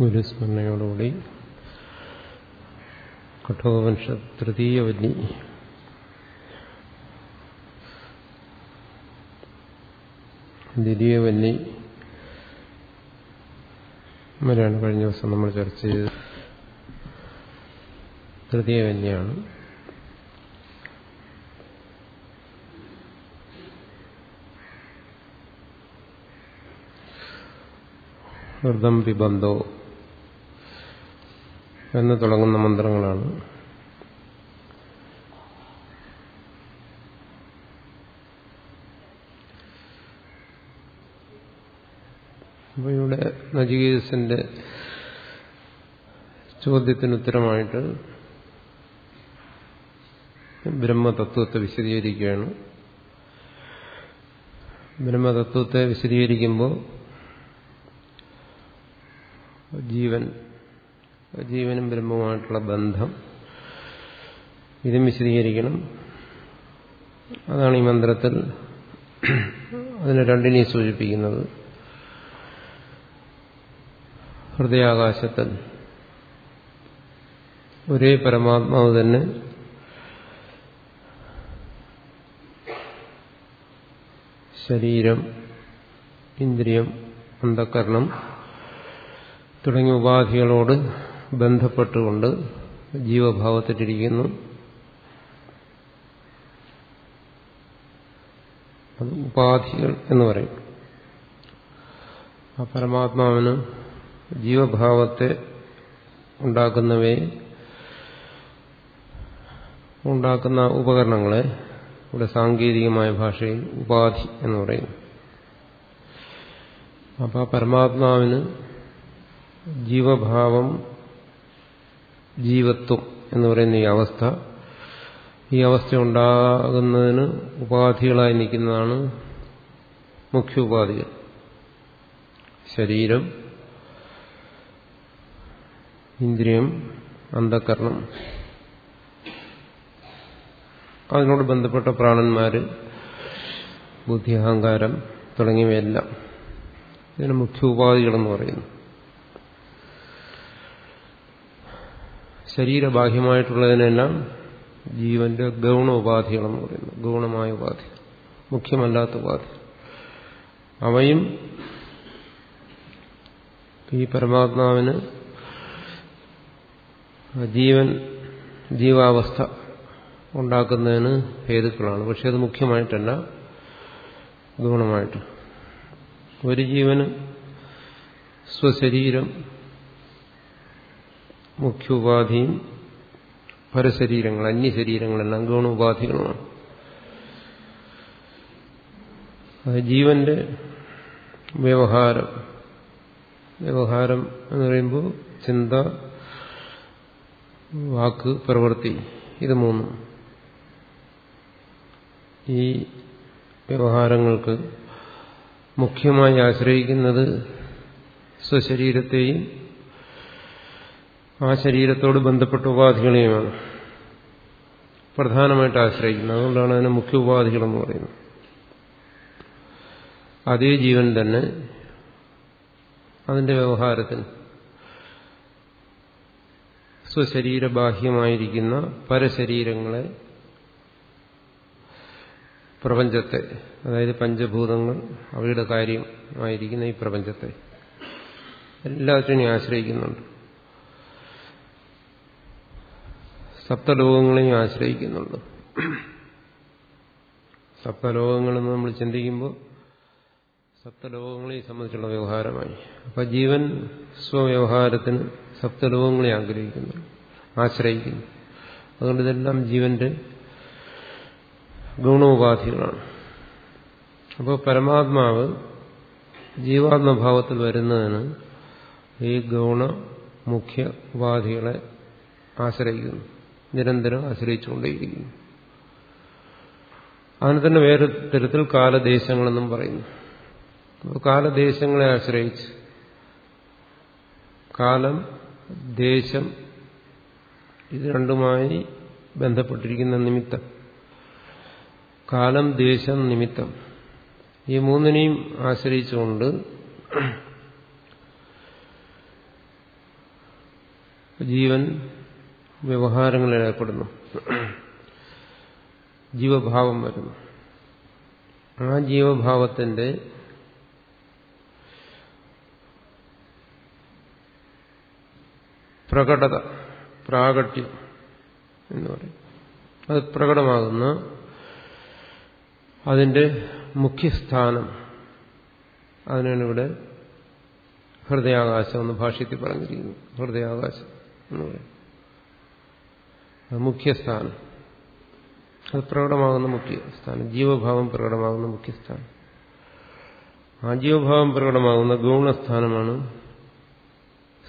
ഗുരുസ്മരണയോടുകൂടി കഠോപനിഷ തൃതീയ വജ്ഞി ദ്വിതീയ വന്നി വരെയാണ് കഴിഞ്ഞ ദിവസം നമ്മൾ ചർച്ച ചെയ്തത്. തൃതീയ വന്യാണ് ഹൃദം പിബന്ധോ എന്ന് തുടങ്ങുന്ന മന്ത്രങ്ങളാണ്. അപ്പോൾ ഇവിടെ നജികേസിന്റെ ചോദ്യത്തിന് ഉത്തരമായിട്ട് ബ്രഹ്മതത്വത്തെ വിശദീകരിക്കുകയാണ്. ബ്രഹ്മതത്വത്തെ വിശദീകരിക്കുമ്പോൾ ജീവൻ ജീവനും ബ്രഹ്മവുമായിട്ടുള്ള ബന്ധം. ഇതും വിശദീകരിക്കണം. അതാണ് ഈ മന്ത്രത്തിൽ അതിനെ രണ്ടിനെയും സൂചിപ്പിക്കുന്നത്. ഹൃദയാകാശത്തിൽ ഒരേ പരമാത്മാവ് തന്നെ ശരീരം ഇന്ദ്രിയം അന്ധകരണം തുടങ്ങിയ ഉപാധികളോട് ബന്ധപ്പെട്ടുകൊണ്ട് ജീവഭാവത്തിട്ടിരിക്കുന്നു. അത് ഉപാധികൾ എന്ന് പറയും. ആ പരമാത്മാവിന് ജീവഭാവത്തെ ഉണ്ടാക്കുന്നവയെ ഉണ്ടാക്കുന്ന ഉപകരണങ്ങളെ ഇവിടെ സാങ്കേതികമായ ഭാഷയിൽ ഉപാധി എന്ന് പറയും. അപ്പോൾ പരമാത്മാവിന് ജീവഭാവം ജീവത്വം എന്ന് പറയുന്ന ഈ അവസ്ഥ ഈ അവസ്ഥ ഉണ്ടാകുന്നതിന് ഉപാധികളായി നിൽക്കുന്നതാണ് മുഖ്യ ഉപാധികൾ ശരീരം ഇന്ദ്രിയം അന്ധകരണം. അതിനോട് ബന്ധപ്പെട്ട പ്രാണന്മാര് ബുദ്ധി അഹങ്കാരം തുടങ്ങിയവയെല്ലാം ഇതിന് മുഖ്യ ഉപാധികളെന്ന് പറയുന്നു. ശരീരബാഹ്യമായിട്ടുള്ളതിനെല്ലാം ജീവന്റെ ഗൗണ ഉപാധികളെന്ന് പറയുന്നു. ഗൗണമായ ഉപാധി. മുഖ്യമല്ലാത്ത ഉപാധി. അവയും ഈ പരമാത്മാവിന് ജീവൻ ജീവാവസ്ഥ ഉണ്ടാക്കുന്നതിന് ഹേതുക്കളാണ്. പക്ഷെ അത് മുഖ്യമായിട്ടല്ല ഗുണമായിട്ട്. ഒരു ജീവന് സ്വശരീരം മുഖ്യോപാധിയും പരശരീരങ്ങൾ അന്യശരീരങ്ങളെല്ലാം ഗുണോപാധികളുമാണ് അത് ജീവന്റെ വ്യവഹാരം. വ്യവഹാരം എന്ന് പറയുമ്പോൾ ചിന്ത വാക്ക് പ്രവൃത്തി ഇത് മൂന്നും. ഈ വ്യവഹാരങ്ങൾക്ക് മുഖ്യമായി ആശ്രയിക്കുന്നത് സ്വശരീരത്തെയും ആ ശരീരത്തോട് ബന്ധപ്പെട്ട ഉപാധികളെയുമാണ് പ്രധാനമായിട്ട് ആശ്രയിക്കുന്നത്. അതുകൊണ്ടാണ് അതിനെ മുഖ്യ ഉപാധികളെന്ന് പറയുന്നത്. അതേ ജീവൻ തന്നെ അതിന്റെ വ്യവഹാരത്തിന് സ്വശരീരബാഹ്യമായിരിക്കുന്ന പരശരീരങ്ങളെ പ്രപഞ്ചത്തെ അതായത് പഞ്ചഭൂതങ്ങൾ അവയുടെ കാര്യമായിരിക്കുന്ന ഈ പ്രപഞ്ചത്തെ എല്ലാത്തിനെയും ആശ്രയിക്കുന്നുണ്ട്. സപ്തലോകങ്ങളെയും ആശ്രയിക്കുന്നുള്ളു. സപ്തലോകങ്ങളെന്ന് നമ്മൾ ചിന്തിക്കുമ്പോൾ സപ്തലോകങ്ങളെയും സംബന്ധിച്ചുള്ള വ്യവഹാരമായി. അപ്പൊ ജീവൻ സ്വവ്യവഹാരത്തിന് സപ്തലോകങ്ങളെ ആഗ്രഹിക്കുന്നു ആശ്രയിക്കുന്നു. അതുകൊണ്ട് ഇതെല്ലാം ജീവന്റെ ഗുണോപാധികളാണ്. അപ്പോൾ പരമാത്മാവ് ജീവാത്മഭാവത്തിൽ വരുന്നതിന് ഈ ഗൗണ മുഖ്യ ഉപാധികളെ ആശ്രയിക്കുന്നു. നിരന്തരം ആശ്രയിച്ചുകൊണ്ടേയിരിക്കുന്നു. അങ്ങനെ തന്നെ വേറെ തരത്തിൽ കാലദേശങ്ങളെന്നും പറയുന്നു. അപ്പോൾ കാലദേശങ്ങളെ ആശ്രയിച്ച് കാലം ദേശം ഇത് രണ്ടുമായി ബന്ധപ്പെട്ടിരിക്കുന്ന നിമിത്തം. കാലം ദേശം നിമിത്തം. ഈ മൂന്നിനെയും ആശ്രയിച്ചുകൊണ്ട് ജീവൻ വ്യവഹാരങ്ങളിൽ ഏർപ്പെടുന്നു. ജീവഭാവം വരുന്നു. ആ ജീവഭാവത്തിന്റെ പ്രകടത പ്രാകട്യം എന്ന് പറയും. അത് പ്രകടമാകുന്ന അതിന്റെ മുഖ്യസ്ഥാനം. അതിനാണ് ഇവിടെ ഹൃദയാകാശം എന്ന് ഭാഷ്യത്തിൽ പറഞ്ഞിരിക്കുന്നു. ഹൃദയാകാശം എന്ന് പറയും. മുഖ്യസ്ഥാനം. അത് പ്രകടമാകുന്ന മുഖ്യസ്ഥാനം ജീവഭാവം പ്രകടമാകുന്ന മുഖ്യസ്ഥാനം ആ ജീവഭാവം പ്രകടമാകുന്ന ഗൗണസ്ഥാനമാണ്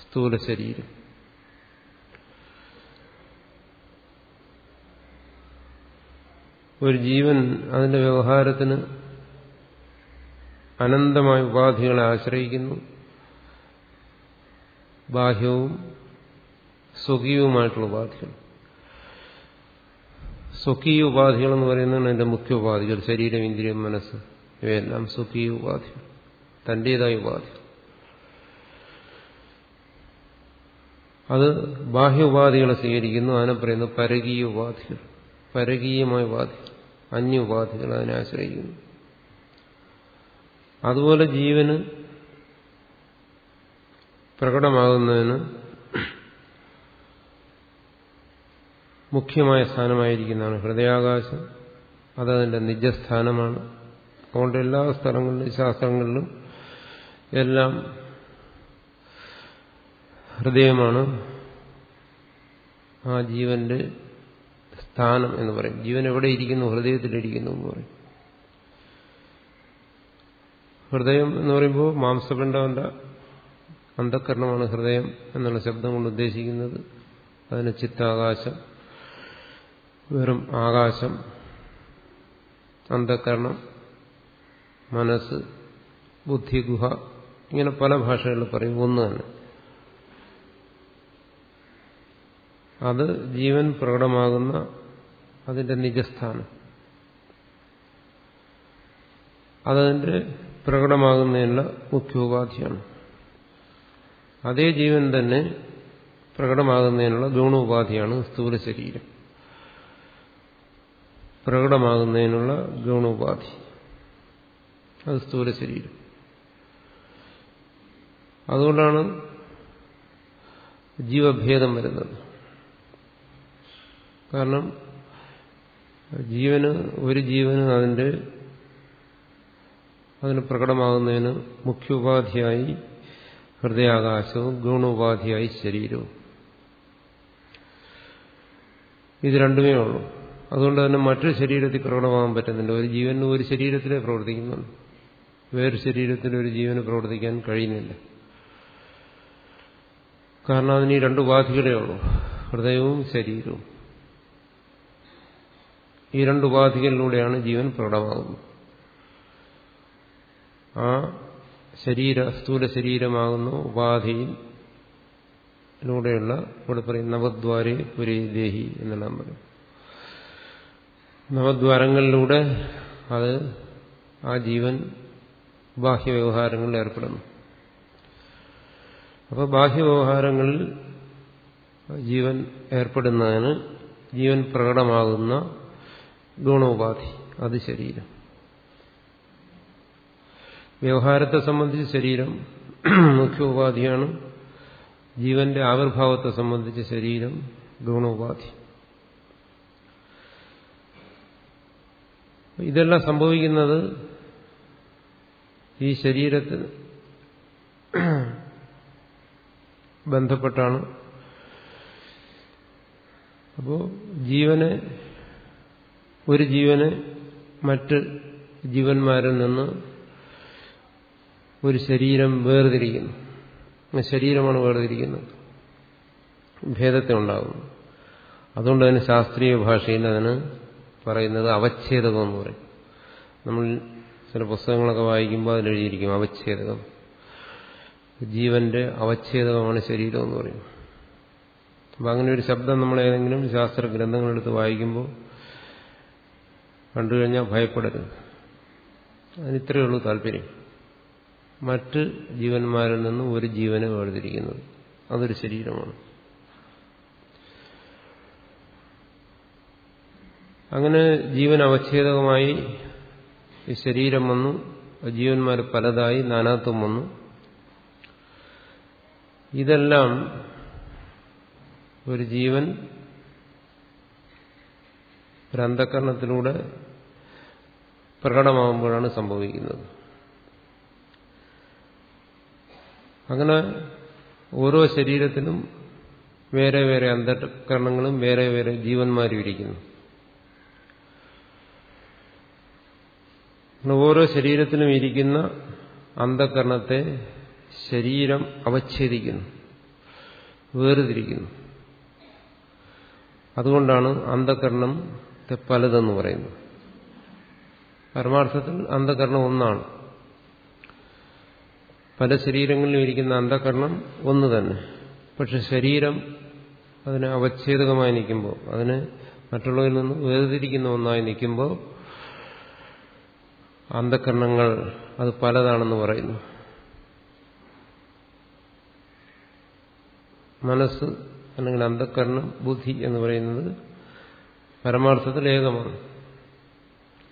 സ്ഥൂല ശരീരം. ഒരു ജീവൻ അതിന്റെ വ്യവഹാരത്തിന് അനന്തമായ ഉപാധികളെ ആശ്രയിക്കുന്നു. ബാഹ്യവും സ്വകീയവുമായിട്ടുള്ള ഉപാധികൾ. സ്വകീയ ഉപാധികൾ എന്ന് പറയുന്നതാണ് എന്റെ മുഖ്യ ഉപാധികൾ ശരീരം ഇന്ദ്രിയം മനസ്സ് ഇവയെല്ലാം സ്വകീയ ഉപാധികൾ തന്റേതായ ഉപാധികൾ അത് ബാഹ്യ ഉപാധികളെ സ്വീകരിക്കുന്നു. അതിനെ പറയുന്നത് പരകീയ ഉപാധികൾ പരകീയമായ ഉപാധികൾ അന്യ ഉപാധികൾ അതിനെ ആശ്രയിക്കുന്നു. അതുപോലെ ജീവന് പ്രകടമാകുന്നതിന് മുഖ്യമായ സ്ഥാനമായിരിക്കുന്നതാണ് ഹൃദയാകാശം. അതതിന്റെ നിജസ്ഥാനമാണ്. അതുകൊണ്ട് എല്ലാ സ്ഥലങ്ങളിലും ശാസ്ത്രങ്ങളിലും എല്ലാം ഹൃദയമാണ്. ആ ജീവന്റെ സ്ഥാനം എന്ന് പറയും. ജീവൻ എവിടെ ഇരിക്കുന്നു? ഹൃദയത്തിലിരിക്കുന്നു എന്ന് പറയും. ഹൃദയം എന്ന് പറയുമ്പോൾ മാംസപിണ്ഡവന്റെ അന്ധക്കരണമാണ് ഹൃദയം എന്നുള്ള ശബ്ദം കൊണ്ട് ഉദ്ദേശിക്കുന്നത്. അതിന് ചിത്താകാശം. വെറും ആകാശം അന്ധകരണം മനസ്സ് ബുദ്ധിഗുഹ ഇങ്ങനെ പല ഭാഷകളിൽ പറയും. ഒന്ന് തന്നെ. അത് ജീവൻ പ്രകടമാകുന്ന അതിന്റെ നിജസ്ഥാനം. അതതിന്റെ പ്രകടമാകുന്നതിനുള്ള മുഖ്യ ഉപാധിയാണ് അതേ ജീവൻ തന്നെ പ്രകടമാകുന്നതിനുള്ള ഗുണോപാധിയാണ് സ്ഥൂല ശരീരം. പ്രകടമാകുന്നതിനുള്ള ഗുണോപാധി. അത് സ്ഥൂല ശരീരം. അതുകൊണ്ടാണ് ജീവഭേദം വരുന്നത്. കാരണം ജീവന് ഒരു ജീവന് അതിന്റെ അതിന് പ്രകടമാകുന്നതിന് മുഖ്യോപാധിയായി ഹൃദയാകാശവും ഗുണോപാധിയായി ശരീരവും. ഇത് രണ്ടുമേ ഉള്ളൂ. അതുകൊണ്ട് തന്നെ മറ്റൊരു ശരീരത്തിൽ പ്രകടമാകാൻ പറ്റുന്നില്ല. ഒരു ജീവന് ഒരു ശരീരത്തിലേ പ്രവർത്തിക്കുന്നുണ്ട് വേറൊരു ശരീരത്തിൽ ഒരു ജീവന് പ്രവർത്തിക്കാൻ കഴിയുന്നില്ല. കാരണം അതിന് ഈ രണ്ട് ഉപാധികളേ ഉള്ളൂ. ഹൃദയവും ശരീരവും. ഈ രണ്ട് ഉപാധികളിലൂടെയാണ് ജീവൻ പ്രകടമാകുന്നത്. ആ ശരീര സ്ഥൂല ശരീരമാകുന്ന ഉപാധിയിലൂടെയുള്ള ഇവിടെ പറയും നവദ്വാരെ പുരേ ദേഹി എന്നെല്ലാം പറയും. നവദ്വാരങ്ങളിലൂടെ അത് ആ ജീവൻ ബാഹ്യവ്യവഹാരങ്ങളിൽ ഏർപ്പെടുന്നു. അപ്പോൾ ബാഹ്യവ്യവഹാരങ്ങളിൽ ജീവൻ ഏർപ്പെടുന്നതിന് ജീവൻ പ്രകടമാകുന്ന ഗുണോപാധി അത് ശരീരം. വ്യവഹാരത്തെ സംബന്ധിച്ച് ശരീരം മുഖ്യ ഉപാധിയാണ് ജീവന്റെ ആവിർഭാവത്തെ സംബന്ധിച്ച് ശരീരം ഗുണോപാധി. ഇതെല്ലാം സംഭവിക്കുന്നത് ഈ ശരീരത്തിൽ ബന്ധപ്പെട്ടാണ്. അപ്പോൾ ജീവനെ ഒരു ജീവനെ മറ്റ് ജീവന്മാരിൽ നിന്ന് ഒരു ശരീരം വേർതിരിക്കുന്നു. ശരീരമാണ് വേർതിരിക്കുന്നത്. ഭേദത്തെ ഉണ്ടാകുന്നു. അതുകൊണ്ട് തന്നെ ശാസ്ത്രീയ ഭാഷയിൽ അതിന് പറയുന്നത് അവച്ഛേദകം എന്ന് പറയും. നമ്മൾ ചില പുസ്തകങ്ങളൊക്കെ വായിക്കുമ്പോൾ അതിലെഴുതിയിരിക്കും അവച്ഛേദകം. ജീവന്റെ അവച്ഛേദകമാണ് ശരീരം എന്ന് പറയും. അപ്പം അങ്ങനെ ഒരു ശബ്ദം നമ്മൾ ഏതെങ്കിലും ശാസ്ത്ര ഗ്രന്ഥങ്ങളെടുത്ത് വായിക്കുമ്പോൾ കണ്ടു കഴിഞ്ഞാൽ ഭയപ്പെടരുത്. അതിന് ഇത്രയേ ഉള്ളൂ താല്പര്യം. മറ്റ് ജീവന്മാരിൽ നിന്നും ഒരു ജീവനെ വേർതിരിക്കുന്നത്. അതൊരു ശരീരമാണ്. അങ്ങനെ ജീവൻ അവച്ഛേദകമായി ഈ ശരീരം വന്നു. ജീവന്മാർ പലതായി നാനാത്വം വന്നു. ഇതെല്ലാം ഒരു ജീവൻ ഒരന്ധകരണത്തിലൂടെ പ്രകടമാകുമ്പോഴാണ് സംഭവിക്കുന്നത്. അങ്ങനെ ഓരോ ശരീരത്തിലും വേറെ വേറെ അന്ധകരണങ്ങളും വേറെ വേറെ ജീവന്മാരും ഇരിക്കുന്നു. ഓരോ ശരീരത്തിനും ഇരിക്കുന്ന അന്ധകരണത്തെ ശരീരം അവച്ഛേദിക്കുന്നു വേർതിരിക്കുന്നു. അതുകൊണ്ടാണ് അന്ധകരണത്തെ പലതെന്ന് പറയുന്നത്. പരമാർത്ഥത്തിൽ അന്ധകരണം ഒന്നാണ്. പല ശരീരങ്ങളിലും ഇരിക്കുന്ന അന്ധകരണം ഒന്ന് തന്നെ. പക്ഷെ ശരീരം അതിന് അവച്ഛേദകമായി നിൽക്കുമ്പോൾ അതിന് മറ്റുള്ളവരിൽ നിന്ന് വേർതിരിക്കുന്ന ഒന്നായി നിൽക്കുമ്പോൾ അന്ധകരണങ്ങൾ അത് പലതാണെന്ന് പറയുന്നു. മനസ്സ് അല്ലെങ്കിൽ അന്ധകരണം ബുദ്ധി എന്ന് പറയുന്നത് പരമാർത്ഥത്തിൽ ഏകമാണ്.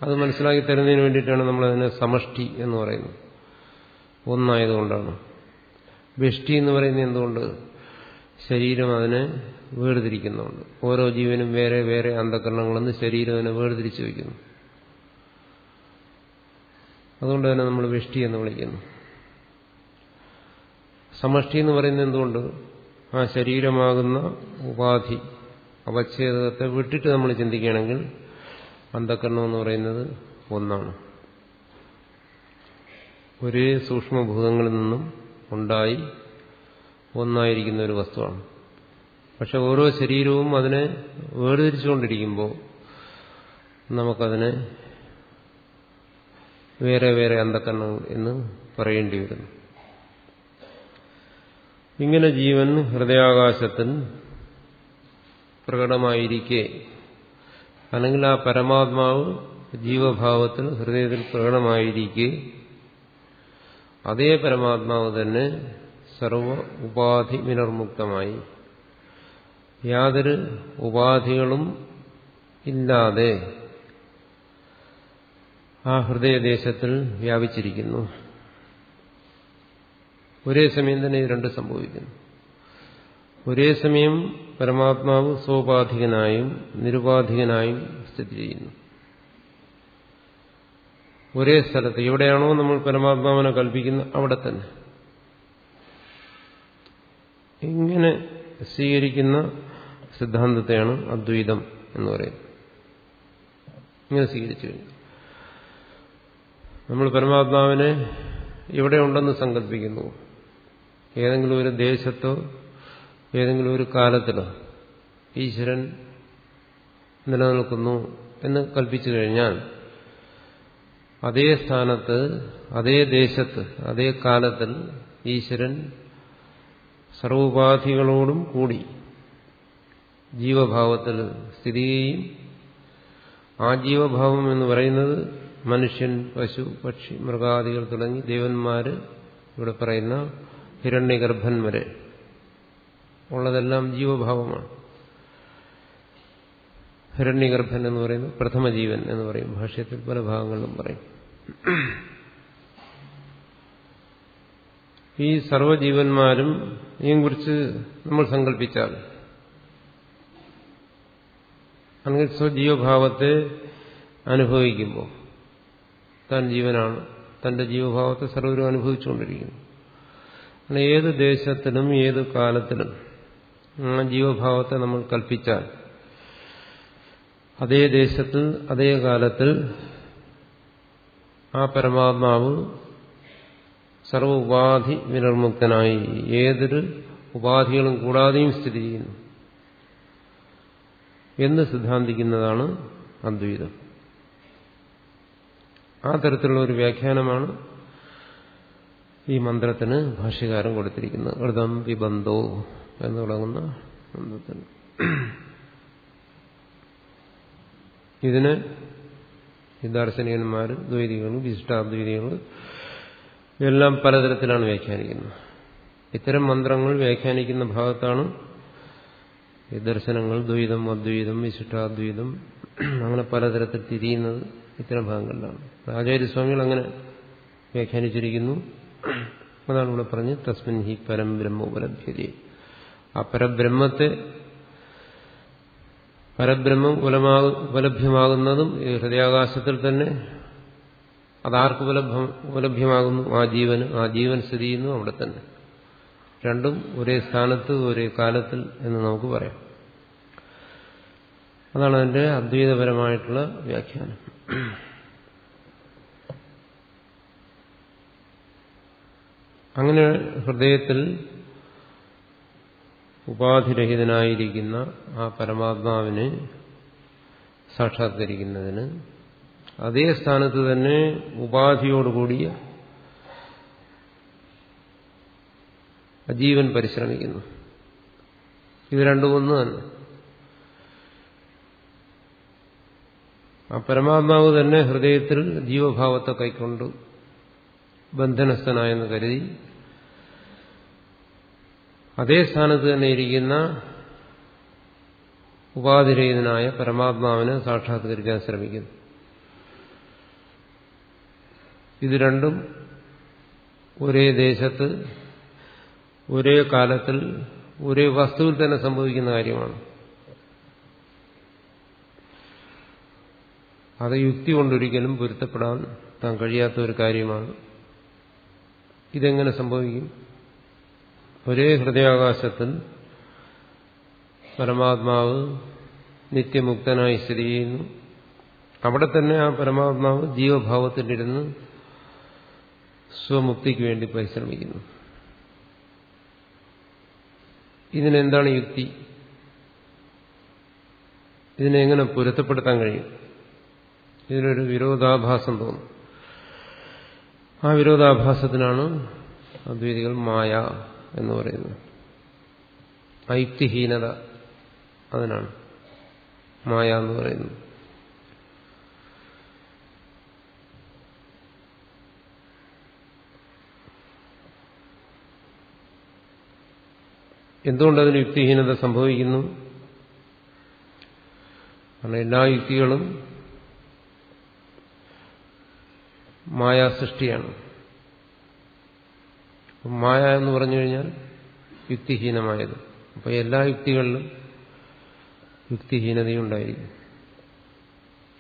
അത് മനസ്സിലാക്കി തരുന്നതിന് വേണ്ടിയിട്ടാണ് നമ്മളതിനെ സമഷ്ടി എന്ന് പറയുന്നത്. ഒന്നായതുകൊണ്ടാണ്. വ്യഷ്ടി എന്ന് പറയുന്നത് എന്തുകൊണ്ട്? ശരീരം അതിനെ വേർതിരിക്കുന്നുണ്ട്. ഓരോ ജീവനും വേറെ വേറെ അന്ധകരണങ്ങളെന്ന് ശരീരം അതിനെ വേർതിരിച്ചു വയ്ക്കുന്നു. അതുകൊണ്ട് തന്നെ നമ്മൾ വൃഷ്ടി എന്ന് വിളിക്കുന്നു. സമഷ്ടി എന്ന് പറയുന്നത് എന്തുകൊണ്ട്? ആ ശരീരമാകുന്ന ഉപാധി അവച്ഛേദത്തെ വിട്ടിട്ട് നമ്മൾ ചിന്തിക്കുകയാണെങ്കിൽ അന്ധക്കരണം എന്ന് പറയുന്നത് ഒന്നാണ്. ഒരേ സൂക്ഷ്മഭൂതങ്ങളിൽ നിന്നും ഉണ്ടായി ഒന്നായിരിക്കുന്ന ഒരു വസ്തുവാണ്. പക്ഷെ ഓരോ ശരീരവും അതിനെ വേർതിരിച്ചുകൊണ്ടിരിക്കുമ്പോൾ നമുക്കതിനെ വേറെ വേറെ അന്ധക്കരണങ്ങൾ എന്ന് പറയേണ്ടി വരുന്നു ഇങ്ങനെ ജീവൻ ഹൃദയാകാശത്തിൽ പ്രകടമായിരിക്കെ. അല്ലെങ്കിൽ ആ പരമാത്മാവ് ജീവഭാവത്തിൽ ഹൃദയത്തിൽ പ്രകടമായിരിക്കെ. അതേ പരമാത്മാവ് തന്നെ സർവ ഉപാധി വിനർമുക്തമായി. യാതൊരു ഉപാധികളും ഇല്ലാതെ ആ ഹൃദയദേശത്തിൽ വ്യാപിച്ചിരിക്കുന്നു. ഒരേ സമയം തന്നെ ഇത് രണ്ട് സംഭവിക്കുന്നു. ഒരേ സമയം പരമാത്മാവ് സോപാധികനായും നിരുപാധികനായും സ്ഥിതി ചെയ്യുന്നു. ഒരേ സ്ഥലത്ത് എവിടെയാണോ നമ്മൾ പരമാത്മാവിനെ കൽപ്പിക്കുന്നത് അവിടെ തന്നെ. ഇങ്ങനെ സ്വീകരിക്കുന്ന സിദ്ധാന്തത്തെയാണ് അദ്വൈതം എന്ന് പറയുന്നത്. ഇങ്ങനെ സ്വീകരിച്ചു കഴിഞ്ഞു. നമ്മൾ പരമാത്മാവിനെ ഇവിടെ ഉണ്ടെന്ന് സങ്കല്പിക്കുന്നു. ഏതെങ്കിലും ഒരു ദേശത്തോ ഏതെങ്കിലും ഒരു കാലത്തിലോ ഈശ്വരൻ നിലനിൽക്കുന്നു എന്ന് കൽപ്പിച്ചു കഴിഞ്ഞാൽ അതേ സ്ഥാനത്ത് അതേ ദേശത്ത് അതേ കാലത്തിൽ ഈശ്വരൻ സർവോപാധികളോടും കൂടി ജീവഭാവത്തിൽ സ്ഥിതി ചെയ്യും ആ ജീവഭാവം എന്ന് പറയുന്നത് മനുഷ്യൻ പശു പക്ഷി മൃഗാദികൾ തുടങ്ങി ദേവന്മാര് ഇവിടെ പറയുന്ന ഹിരണ്യഗർഭൻ വരെ ഉള്ളതെല്ലാം ജീവഭാവമാണ്. ഹിരണ്യഗർഭൻ എന്ന് പറയുന്നത് പ്രഥമ ജീവൻ എന്ന് പറയും. ഭാഷയത്തിൽ പല ഭാഗങ്ങളിലും പറയും. ഈ സർവജീവന്മാരും ഇതിനെ കുറിച്ച് നമ്മൾ സങ്കല്പിച്ചാൽ അങ്ങനെ സ്വജീവഭാവത്തെ അനുഭവിക്കുമ്പോൾ താൻ ജീവനാണ്. തന്റെ ജീവഭാവത്തെ സർവരും അനുഭവിച്ചുകൊണ്ടിരിക്കുന്നു. അങ്ങനെ ഏത് ദേശത്തിലും ഏത് കാലത്തിലും ആ ജീവഭാവത്തെ നമ്മൾ കൽപ്പിച്ചാൽ അതേ ദേശത്തിൽ അതേ കാലത്തിൽ ആ പരമാത്മാവ് സർവ ഉപാധി വിനിർമുക്തനായി ഏതൊരു ഉപാധികളും കൂടാതെയും സ്ഥിതി ചെയ്യുന്നു എന്ന് സിദ്ധാന്തിക്കുന്നതാണ് അദ്വൈതം. ആ തരത്തിലുള്ള ഒരു വ്യാഖ്യാനമാണ് ഈ മന്ത്രത്തിന് ഭാഷ്യകാരം കൊടുത്തിരിക്കുന്നത്. ഘൃതം വിബന്ധോ എന്ന് തുടങ്ങുന്ന മന്ത്രത്തിന്. ഇതിന് ദാർശനികന്മാർ ദ്വൈതികൾ വിശിഷ്ടാദ്വൈതികൾ എല്ലാം പലതരത്തിലാണ് വ്യാഖ്യാനിക്കുന്നത്. ഇത്തരം മന്ത്രങ്ങൾ വ്യാഖ്യാനിക്കുന്ന ഭാഗത്താണ് ഈ ദർശനങ്ങൾ ദ്വൈതം അദ്വൈതം വിശിഷ്ടാദ്വൈതം അങ്ങനെ പലതരത്തിൽ തിരിയുന്നത്. ഇത്തരം ഭാഗങ്ങളിലാണ്. ആചാര്യസ്വാമികൾ അങ്ങനെ വ്യാഖ്യാനിച്ചിരിക്കുന്നു. അതാണ് ഇവിടെ പറഞ്ഞ് തസ്മിൻ ഹി പരം ബ്രഹ്മ ഉപലഭ്യത. ആ പരബ്രഹ്മത്തെ പരബ്രഹ്മം ഉപലഭ്യമാകുന്നതും ഈ ഹൃദയാകാശത്തിൽ തന്നെ അതാർക്ക് ഉപലഭ്യം ഉപലഭ്യമാകുന്നു? ആ ജീവന് ആ ജീവൻ സ്ഥിതി ചെയ്യുന്നു അവിടെ തന്നെ. രണ്ടും ഒരേ സ്ഥാനത്ത് ഒരേ കാലത്തിൽ എന്ന് നമുക്ക് പറയാം. അതാണ് അതിന്റെ അദ്വൈതപരമായിട്ടുള്ള വ്യാഖ്യാനം. അങ്ങനെ ഹൃദയത്തിൽ ഉപാധിരഹിതനായിരിക്കുന്ന ആ പരമാത്മാവിനെ സാക്ഷാത്കരിക്കുന്നതിന് അതേ സ്ഥാനത്ത് തന്നെ ഉപാധിയോടുകൂടിയ അജീവൻ പരിശ്രമിക്കുന്നു. ഇത് രണ്ടുമൊന്നു തന്നെ. ആ പരമാത്മാവ് തന്നെ ഹൃദയത്തിൽ ജീവഭാവത്തെ കൈക്കൊണ്ട് ബന്ധനസ്ഥനായെന്ന് കരുതി. അതേ സ്ഥാനത്ത് തന്നെ ഇരിക്കുന്ന ഉപാധിരഹിതനായ പരമാത്മാവിനെ സാക്ഷാത്കരിക്കാൻ ശ്രമിക്കുന്നു. ഇത് രണ്ടും ഒരേ ദേശത്ത് ഒരേ കാലത്തിൽ ഒരേ വസ്തുവിൽ തന്നെ സംഭവിക്കുന്ന കാര്യമാണ്. അത് യുക്തി കൊണ്ടൊരിക്കലും പൊരുത്തപ്പെടാൻ താൻ കഴിയാത്ത ഒരു കാര്യമാണ്. ഇതെങ്ങനെ സംഭവിക്കും? ഒരേ ഹൃദയാകാശത്തിൽ പരമാത്മാവ് നിത്യമുക്തനായി സ്ഥിതി ചെയ്യുന്നു. അവിടെ തന്നെ ആ പരമാത്മാവ് ജീവഭാവത്തിലിരുന്ന് സ്വമുക്തിക്ക് വേണ്ടി പരിശ്രമിക്കുന്നു. ഇതിനെന്താണ് യുക്തി? ഇതിനെ എങ്ങനെ പൊരുത്തപ്പെടുത്താൻ കഴിയും? ഇതിനൊരു വിരോധാഭാസം തോന്നും. ആ വിരോധാഭാസത്തിനാണ് അദ്വൈതികൾ മായ എന്ന് പറയുന്നത്. ഐക്തിഹീനത അതിനാണ് മായ എന്ന് പറയുന്നത്. എന്തുകൊണ്ട് അതിന് യുക്തിഹീനത സംഭവിക്കുന്നു? കാരണം എല്ലാ യുക്തികളും മായാസൃഷ്ടിയാണ്. മായ എന്ന് പറഞ്ഞു കഴിഞ്ഞാൽ യുക്തിഹീനമായത്. അപ്പോൾ എല്ലാ യുക്തികളിലും യുക്തിഹീനതയുണ്ടായിരിക്കും.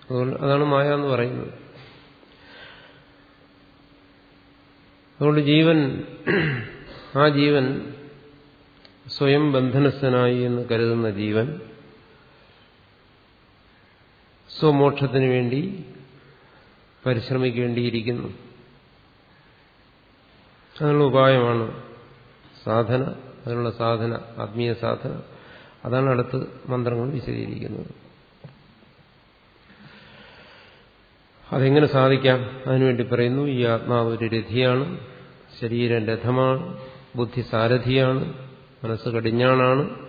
അതുകൊണ്ട് അതാണ് മായ എന്ന് പറയുന്നത്. അതുകൊണ്ട് ജീവൻ ആ ജീവൻ സ്വയം ബന്ധനസ്ഥനായി എന്ന് കരുതുന്ന ജീവൻ സ്വമോക്ഷത്തിന് വേണ്ടി പരിശ്രമിക്കേണ്ടിയിരിക്കുന്നു. അതിനുള്ള ഉപായമാണ് സാധന അതിനുള്ള സാധന ആത്മീയ സാധന. അതാണ് അടുത്ത് മന്ത്രങ്ങൾ വിശദീകരിക്കുന്നത്. അതെങ്ങനെ സാധിക്കാം? അതിനുവേണ്ടി പറയുന്നു ഈ ആത്മാവ് ഒരു രഥിയാണ് ശരീരം രഥമാണ് ബുദ്ധി സാരഥിയാണ് മനസ്സ് കടിഞ്ഞാണാണ്.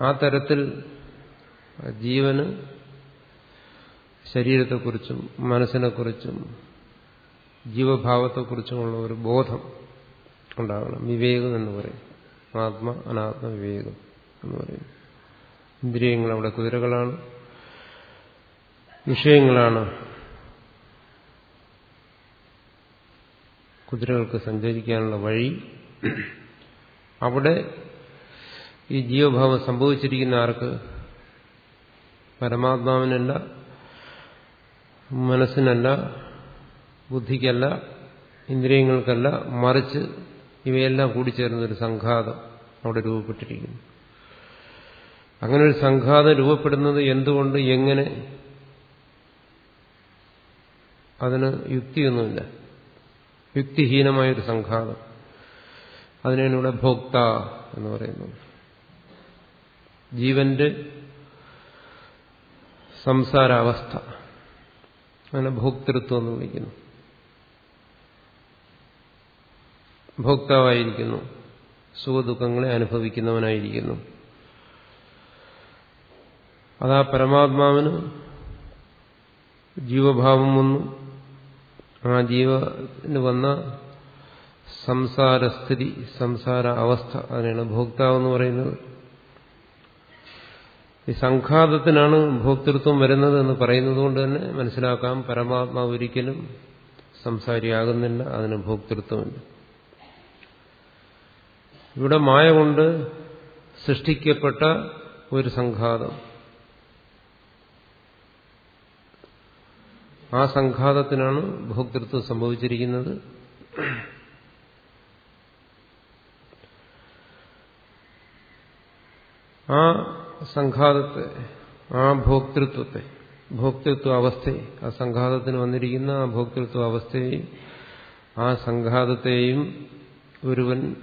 ആ തരത്തിൽ ജീവന് ശരീരത്തെക്കുറിച്ചും മനസ്സിനെക്കുറിച്ചും ജീവഭാവത്തെക്കുറിച്ചുമുള്ള ഒരു ബോധം ഉണ്ടാകണം. വിവേകം എന്ന് പറയും. ആത്മ അനാത്മ വിവേകം എന്ന് പറയും. ഇന്ദ്രിയങ്ങൾ അവിടെ കുതിരകളാണ്. വിഷയങ്ങളാണ് കുതിരകൾക്ക് സഞ്ചരിക്കാനുള്ള വഴി. അവിടെ ഈ ജീവഭാവം സംഭവിച്ചിരിക്കുന്ന ആർക്ക്? പരമാത്മാവിനല്ല മനസ്സിനല്ല ബുദ്ധിക്കല്ല ഇന്ദ്രിയങ്ങൾക്കല്ല മറിച്ച് ഇവയെല്ലാം കൂടി ചേരുന്നൊരു സംഘാതം അവിടെ രൂപപ്പെട്ടിരിക്കുന്നു. അങ്ങനെ ഒരു സംഘാതം രൂപപ്പെടുന്നത് എന്തുകൊണ്ട് എങ്ങനെ? അതിന് യുക്തിയൊന്നുമില്ല. യുക്തിഹീനമായൊരു സംഘാതം. അതിനാണ് ഭോക്ത എന്ന് പറയുന്നു. ജീവന്റെ സംസാരാവസ്ഥ. അങ്ങനെ ഭോക്തൃത്വം എന്ന് വിളിക്കുന്നു. ഭോക്താവായിരിക്കുന്നു. സുഖദുഃഖങ്ങളെ അനുഭവിക്കുന്നവനായിരിക്കുന്നു. അതാ പരമാത്മാവിന് ജീവഭാവം വന്നു. ആ ജീവന് വന്ന സംസാരസ്ഥിതി സംസാര അവസ്ഥ അതിനാണ് ഭോക്താവ് എന്ന് പറയുന്നത്. ഈ സംഘാതത്തിനാണ് ഭോക്തൃത്വം വരുന്നത് എന്ന് പറയുന്നത് കൊണ്ട് തന്നെ മനസ്സിലാക്കാം പരമാത്മാവ് ഒരിക്കലും സംസാരിയാകുന്നില്ല അതിന് ഭോക്തൃത്വമില്ല. ഇവിടെ മായ കൊണ്ട് സൃഷ്ടിക്കപ്പെട്ട ഒരു സംഘാതം. ആ സംഘാതത്തിനാണ് ഭോക്തൃത്വം സംഭവിച്ചിരിക്കുന്നത്. ആ സംഘാതത്തെ ആ ഭോക്തൃത്വത്തെ ഭോക്തൃത്വ അവസ്ഥയെ ആ സംഘാതത്തിന് വന്നിരിക്കുന്ന ആ ഭോക്തൃത്വ അവസ്ഥയെയും ആ സംഘാതത്തെയും ഒരുവൻ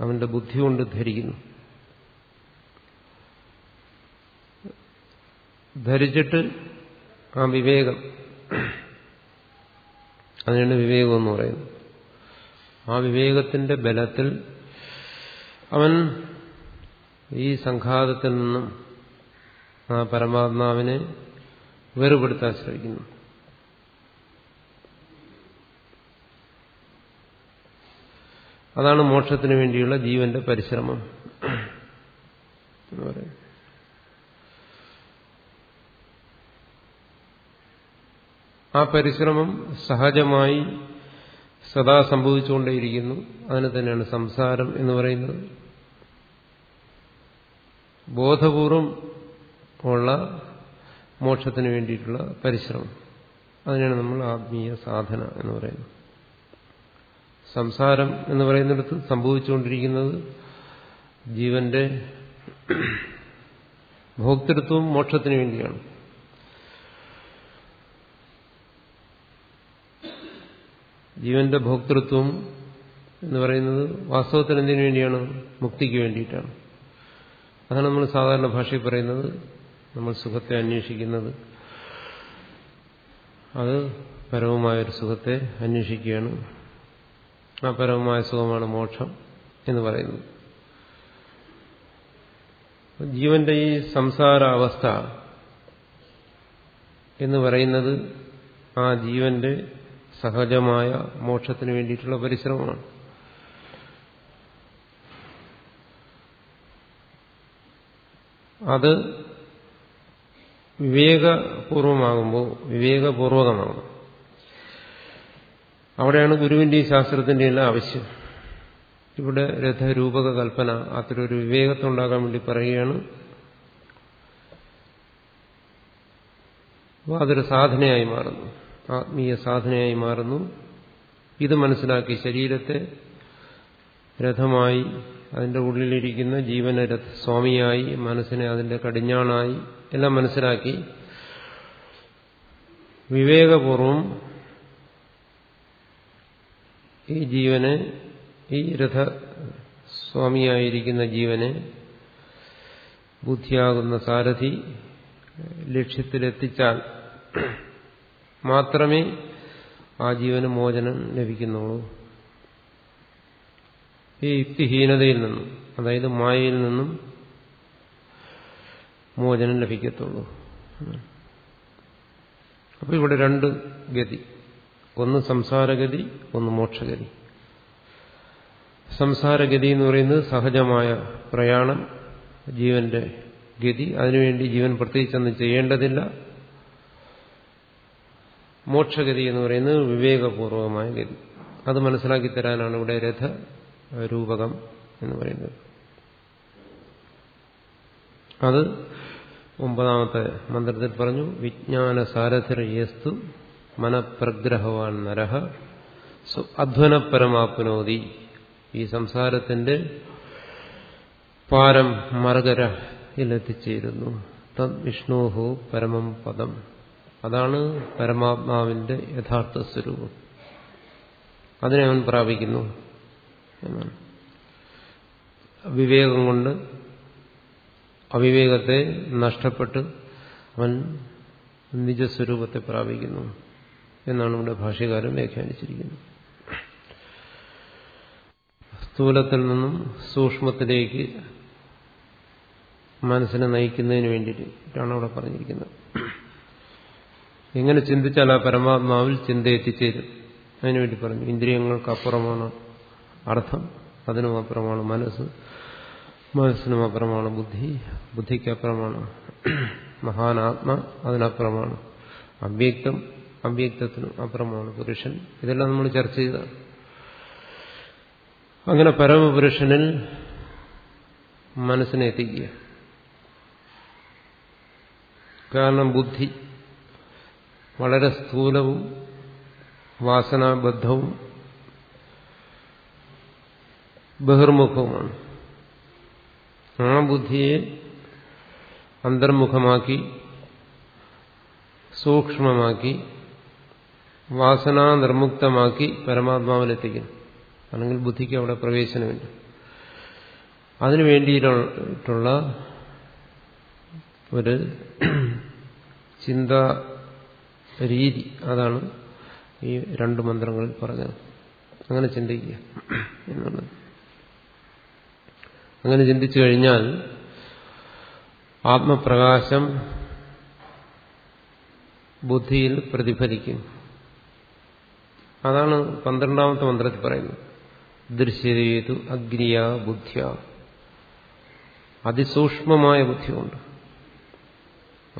അവന്റെ ബുദ്ധി കൊണ്ട് ധരിക്കുന്നു. ധരിച്ചിട്ട് ആ വിവേകം അതിനാണ് വിവേകം എന്ന് പറയുന്നത്. ആ വിവേകത്തിന്റെ ബലത്തിൽ അവൻ ഈ സംഘാതത്തിൽ നിന്നും ആ പരമാത്മാവിനെ വേറുപെടുത്താൻ ശ്രമിക്കുന്നു. അതാണ് മോക്ഷത്തിന് വേണ്ടിയുള്ള ജീവന്റെ പരിശ്രമം ആ പരിശ്രമം സഹജമായി സദാ സംഭവിച്ചുകൊണ്ടേയിരിക്കുന്നു. അതിന് തന്നെയാണ് സംസാരം എന്ന് പറയുന്നത്. ബോധപൂർവം ഉള്ള മോക്ഷത്തിന് വേണ്ടിയിട്ടുള്ള പരിശ്രമം. അതിനാണ് നമ്മൾ ആത്മീയ സാധന എന്ന് പറയുന്നത്. സംസാരം എന്ന് പറയുന്നിടത്ത് സംഭവിച്ചുകൊണ്ടിരിക്കുന്നത് ജീവന്റെ ഭോക്തൃത്വവും മോക്ഷത്തിന് വേണ്ടിയാണ്. ജീവന്റെ ഭോക്തൃത്വം എന്ന് പറയുന്നത് വാസ്തവത്തിന് എന്തിനു വേണ്ടിയാണ്? മുക്തിക്ക് വേണ്ടിയിട്ടാണ്. അതാണ് നമ്മൾ സാധാരണ ഭാഷയിൽ പറയുന്നത് നമ്മൾ സുഖത്തെ അന്വേഷിക്കുന്നത്. അത് പരമമായൊരു സുഖത്തെ അന്വേഷിക്കുകയാണ്. ആ പരമമായ സുഖമാണ് മോക്ഷം എന്ന് പറയുന്നത്. ജീവന്റെ ഈ സംസാരാവസ്ഥ എന്ന് പറയുന്നത് ആ ജീവന്റെ സഹജമായ മോക്ഷത്തിന് വേണ്ടിയിട്ടുള്ള പരിശ്രമമാണ്. അത് വിവേകപൂർവമാകുമ്പോൾ വിവേകപൂർവകമാകും അവിടെയാണ് ഗുരുവിന്റെ ഈ ശാസ്ത്രത്തിന്റെ എല്ലാം ആവശ്യം. ഇവിടെ രഥരൂപക കൽപ്പന അത്തരൊരു വിവേകത്തുണ്ടാകാൻ വേണ്ടി പറയുകയാണ്. അതൊരു സാധനയായി മാറുന്നു. ആത്മീയ സാധനയായി മാറുന്നു. ഇത് മനസ്സിലാക്കി ശരീരത്തെ രഥമായി അതിന്റെ ഉള്ളിലിരിക്കുന്ന ജീവനെ സ്വാമിയായി മനസ്സിനെ അതിന്റെ കടിഞ്ഞാണായി എല്ലാം മനസ്സിലാക്കി. വിവേകപൂർവം ഈ ജീവനെ ഈ രഥ സ്വാമിയായിരിക്കുന്ന ജീവനെ ബുദ്ധിയാകുന്ന സാരഥി ലക്ഷ്യത്തിലെത്തിച്ചാൽ മാത്രമേ ആ ജീവന് മോചനം ലഭിക്കുന്നുള്ളൂ. ഈ യുക്തിഹീനതയിൽ നിന്നും അതായത് മായയിൽ നിന്നും മോചനം ലഭിക്കത്തുള്ളൂ. അപ്പൊ ഇവിടെ രണ്ട് ഗതി. ഒന്ന് സംസാരഗതി ഒന്ന് മോക്ഷഗതി. സംസാരഗതി എന്ന് പറയുന്നത് സഹജമായ പ്രയാണം ജീവന്റെ ഗതി. അതിനുവേണ്ടി ജീവൻ പ്രത്യേകിച്ചൊന്നും ചെയ്യേണ്ടതില്ല. മോക്ഷഗതി എന്ന് പറയുന്നത് വിവേകപൂർവമായ ഗതി. അത് മനസ്സിലാക്കി തരാനാണ് ഇവിടെ രഥ. രൂപകം എന്ന് പറയുന്നത്. അത് ഒമ്പതാമത്തെ മന്ത്രത്തിൽ പറഞ്ഞു വിജ്ഞാന സാരഥിർ യസ്തു മനപ്രഗ്രഹവാൻ നരഹ അധ്വന പരമാപ്നോതി ഈ സംസാരത്തിന്റെ പാരം മർഗരയിലെത്തിച്ചേരുന്നു. തദ് വിഷ്ണോഹു പരമം പദം. അതാണ് പരമാത്മാവിന്റെ യഥാർത്ഥ സ്വരൂപം. അതിനെ അവൻ പ്രാപിക്കുന്നു. എന്നാണ്. വിവേകം കൊണ്ട് അവിവേകത്തെ നഷ്ടപ്പെട്ട് അവൻ നിജസ്വരൂപത്തെ പ്രാപിക്കുന്നു എന്നാണ് ഇവിടെ ഭാഷ്യകാരൻ വ്യാഖ്യാനിച്ചിരിക്കുന്നത്. സ്ഥൂലത്തിൽ നിന്നും സൂക്ഷ്മത്തിലേക്ക് മനസ്സിനെ നയിക്കുന്നതിന് വേണ്ടിയിട്ടാണ് അവിടെ പറഞ്ഞിരിക്കുന്നത്. എങ്ങനെ ചിന്തിച്ചാൽ ആ പരമാത്മാവിൽ ചിന്ത എത്തിച്ചേരും അതിനുവേണ്ടി പറഞ്ഞു ഇന്ദ്രിയങ്ങൾക്ക് അപ്പുറമാണ് അർത്ഥം. അതിനും അപ്പുറമാണ് മനസ്സ്. മനസ്സിനും അപ്പുറമാണ് ബുദ്ധി. ബുദ്ധിക്ക് അപ്പുറമാണ് മഹാനാത്മ അതിനപ്പുറമാണ്. അവ്യക്തം അവ്യക്തത്തിനും അപ്പുറമാണ് പുരുഷൻ. ഇതെല്ലാം നമ്മൾ ചർച്ച ചെയ്ത. അങ്ങനെ പരമപുരുഷനിൽ മനസ്സിനെ എത്തിക്കുക. കാരണം ബുദ്ധി വളരെ സ്ഥൂലവും വാസനാബദ്ധവും ബഹിർമുഖവുമാണ്. ആ ബുദ്ധിയെ അന്തർമുഖമാക്കി സൂക്ഷ്മമാക്കി വാസനാ നിർമുക്തമാക്കി പരമാത്മാവിലെത്തിക്കുന്നു. അല്ലെങ്കിൽ ബുദ്ധിക്ക് അവിടെ പ്രവേശനമില്ല. അതിനു വേണ്ടിയിട്ടുള്ള ഒരു ചിന്താ രീതി അതാണ് ഈ രണ്ട് മന്ത്രങ്ങളിൽ പറഞ്ഞത്. അങ്ങനെ ചിന്തിക്കുക എന്നുള്ളത്. അങ്ങനെ ചിന്തിച്ചു കഴിഞ്ഞാൽ ആത്മപ്രകാശം ബുദ്ധിയിൽ പ്രതിഫലിക്കും. അതാണ് പന്ത്രണ്ടാമത്തെ മന്ത്രത്തിൽ പറയുന്നത്. ദൃശ്യതേതു അഗ്നിയ ബുദ്ധിയ. അതിസൂക്ഷ്മമായ ബുദ്ധിയുണ്ട്.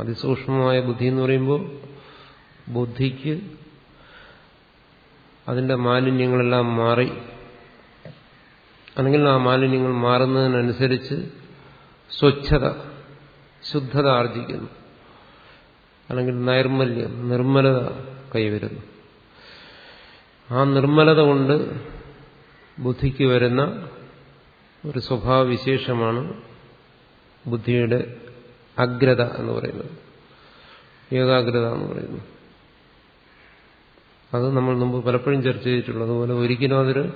അതിസൂക്ഷ്മമായ ബുദ്ധി എന്ന് പറയുമ്പോൾ ബുദ്ധിക്ക് അതിന്റെ മാലിന്യങ്ങളെല്ലാം മാറി അല്ലെങ്കിൽ ആ മാലിന്യങ്ങൾ മാറുന്നതിനനുസരിച്ച് സ്വച്ഛത ശുദ്ധത ആർജിക്കുന്നു. അല്ലെങ്കിൽ നൈർമല്യം നിർമ്മലത കൈവരുന്നു. ആ നിർമ്മലത കൊണ്ട് ബുദ്ധിക്ക് വരുന്ന ഒരു സ്വഭാവവിശേഷമാണ് ബുദ്ധിയുടെ അഗ്രത എന്ന് പറയുന്നത്. ഏകാഗ്രത എന്ന് പറയുന്നു അത് നമ്മൾ മുമ്പ് പലപ്പോഴും ചർച്ച ചെയ്തിട്ടുള്ളതുപോലെ ഒരിക്കലും അതൊരു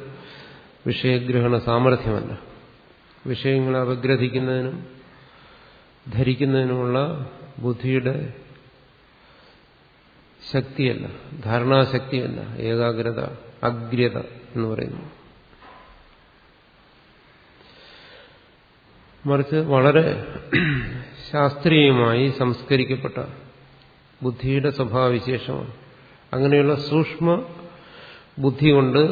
വിഷയഗ്രഹണ സാമർഥ്യമല്ല. വിഷയങ്ങളെ അപഗ്രഥിക്കുന്നതിനും ധരിക്കുന്നതിനുമുള്ള ബുദ്ധിയുടെ ശക്തിയല്ല ധാരണാശക്തിയല്ല ഏകാഗ്രത അഗ്രത എന്ന് പറയുന്നു മറിച്ച് വളരെ ശാസ്ത്രീയമായി സംസ്കരിക്കപ്പെട്ട ബുദ്ധിയുടെ സ്വഭാവവിശേഷമാണ്. അങ്ങനെയുള്ള സൂക്ഷ്മ ബുദ്ധി കൊണ്ട്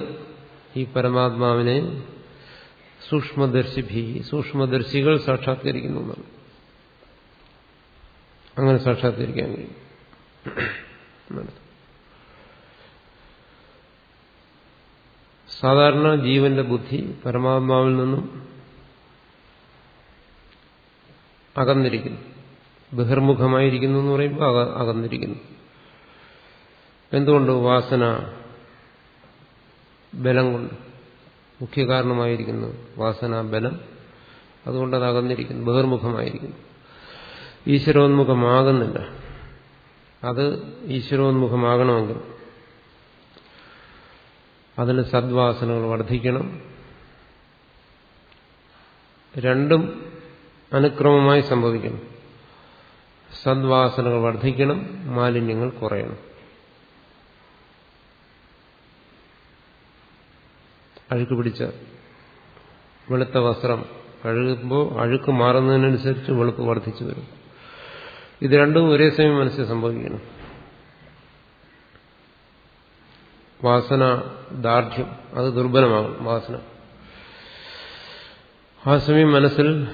ഈ പരമാത്മാവിനെ സൂക്ഷ്മദർശിഭി സൂക്ഷ്മദർശികൾ സാക്ഷാത്കരിക്കുന്നു അങ്ങനെ സാക്ഷാത്കരിക്കാൻ കഴിയും. സാധാരണ ജീവന്റെ ബുദ്ധി പരമാത്മാവിൽ നിന്നും അകന്നിരിക്കുന്നു. ബഹിർമുഖമായിരിക്കുന്നു എന്ന് പറയുമ്പോൾ അകന്നിരിക്കുന്നു. എന്തുകൊണ്ട് വാസന ബലം കൊണ്ട്. മുഖ്യ കാരണമായിരിക്കുന്നു വാസന ബലം. അതുകൊണ്ട് അത് അകന്നിരിക്കുന്നു ബഹിർമുഖമായിരിക്കുന്നു. ഈശ്വരോന്മുഖമാകുന്നില്ല. അത് ഈശ്വരോന്മുഖമാകണമെങ്കിൽ അതിന് സദ്വാസനകൾ വർദ്ധിക്കണം. രണ്ടും അനുക്രമമായി സംഭവിക്കണം. സദ്വാസനകൾ വർദ്ധിക്കണം മാലിന്യങ്ങൾ കുറയണം. അഴുക്ക് പിടിച്ച വെളുത്ത വസ്ത്രം കഴുകുമ്പോൾ അഴുക്ക് മാറുന്നതിനനുസരിച്ച് വെളുപ്പ് വർദ്ധിച്ചു വരും. ഇത് രണ്ടും ഒരേ സമയം മനസ്സിൽ സംഭവിക്കണം. വാസന ദാർഢ്യം അത് ദുർബലമാകും വാസന. ആ സമയം മനസ്സിൽ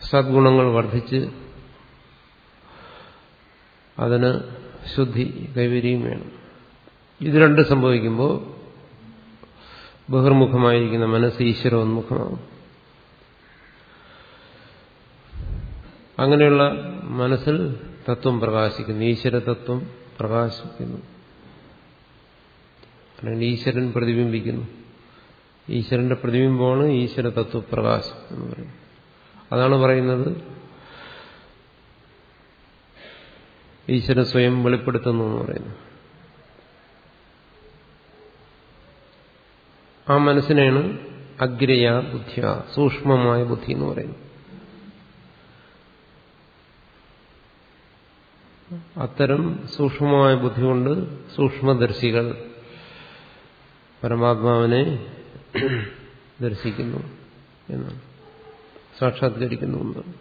സദ്ഗുണങ്ങൾ വർദ്ധിച്ച് അതിന് ശുദ്ധി കൈവരിയും വേണം. ഇത് രണ്ട് സംഭവിക്കുമ്പോൾ ബഹിർമുഖമായിരിക്കുന്ന മനസ്സ് ഈശ്വരോന്മുഖമാകും അങ്ങനെയുള്ള മനസ്സിൽ തത്വം പ്രകാശിക്കുന്നു. ഈശ്വരതത്വം പ്രകാശിക്കുന്നു. അല്ലെങ്കിൽ ഈശ്വരൻ പ്രതിബിംബിക്കുന്നു. ഈശ്വരന്റെ പ്രതിബിംബമാണ് ഈശ്വര തത്വപ്രകാശം എന്ന് പറയുന്നത്. അതാണ് പറയുന്നത് ഈശ്വരൻ സ്വയം വെളിപ്പെടുത്തുന്നു എന്ന് പറയുന്നു ആ മനസ്സിനെയാണ് അഗ്രയ ബുദ്ധിയ സൂക്ഷ്മമായ ബുദ്ധി എന്ന് പറയുന്നത്. അത്തരം സൂക്ഷ്മമായ ബുദ്ധി കൊണ്ട് സൂക്ഷ്മദർശികൾ പരമാത്മാവിനെ ദർശിക്കുന്നു എന്നാണ് സാക്ഷാത്കരിക്കുന്നു എന്നാണ്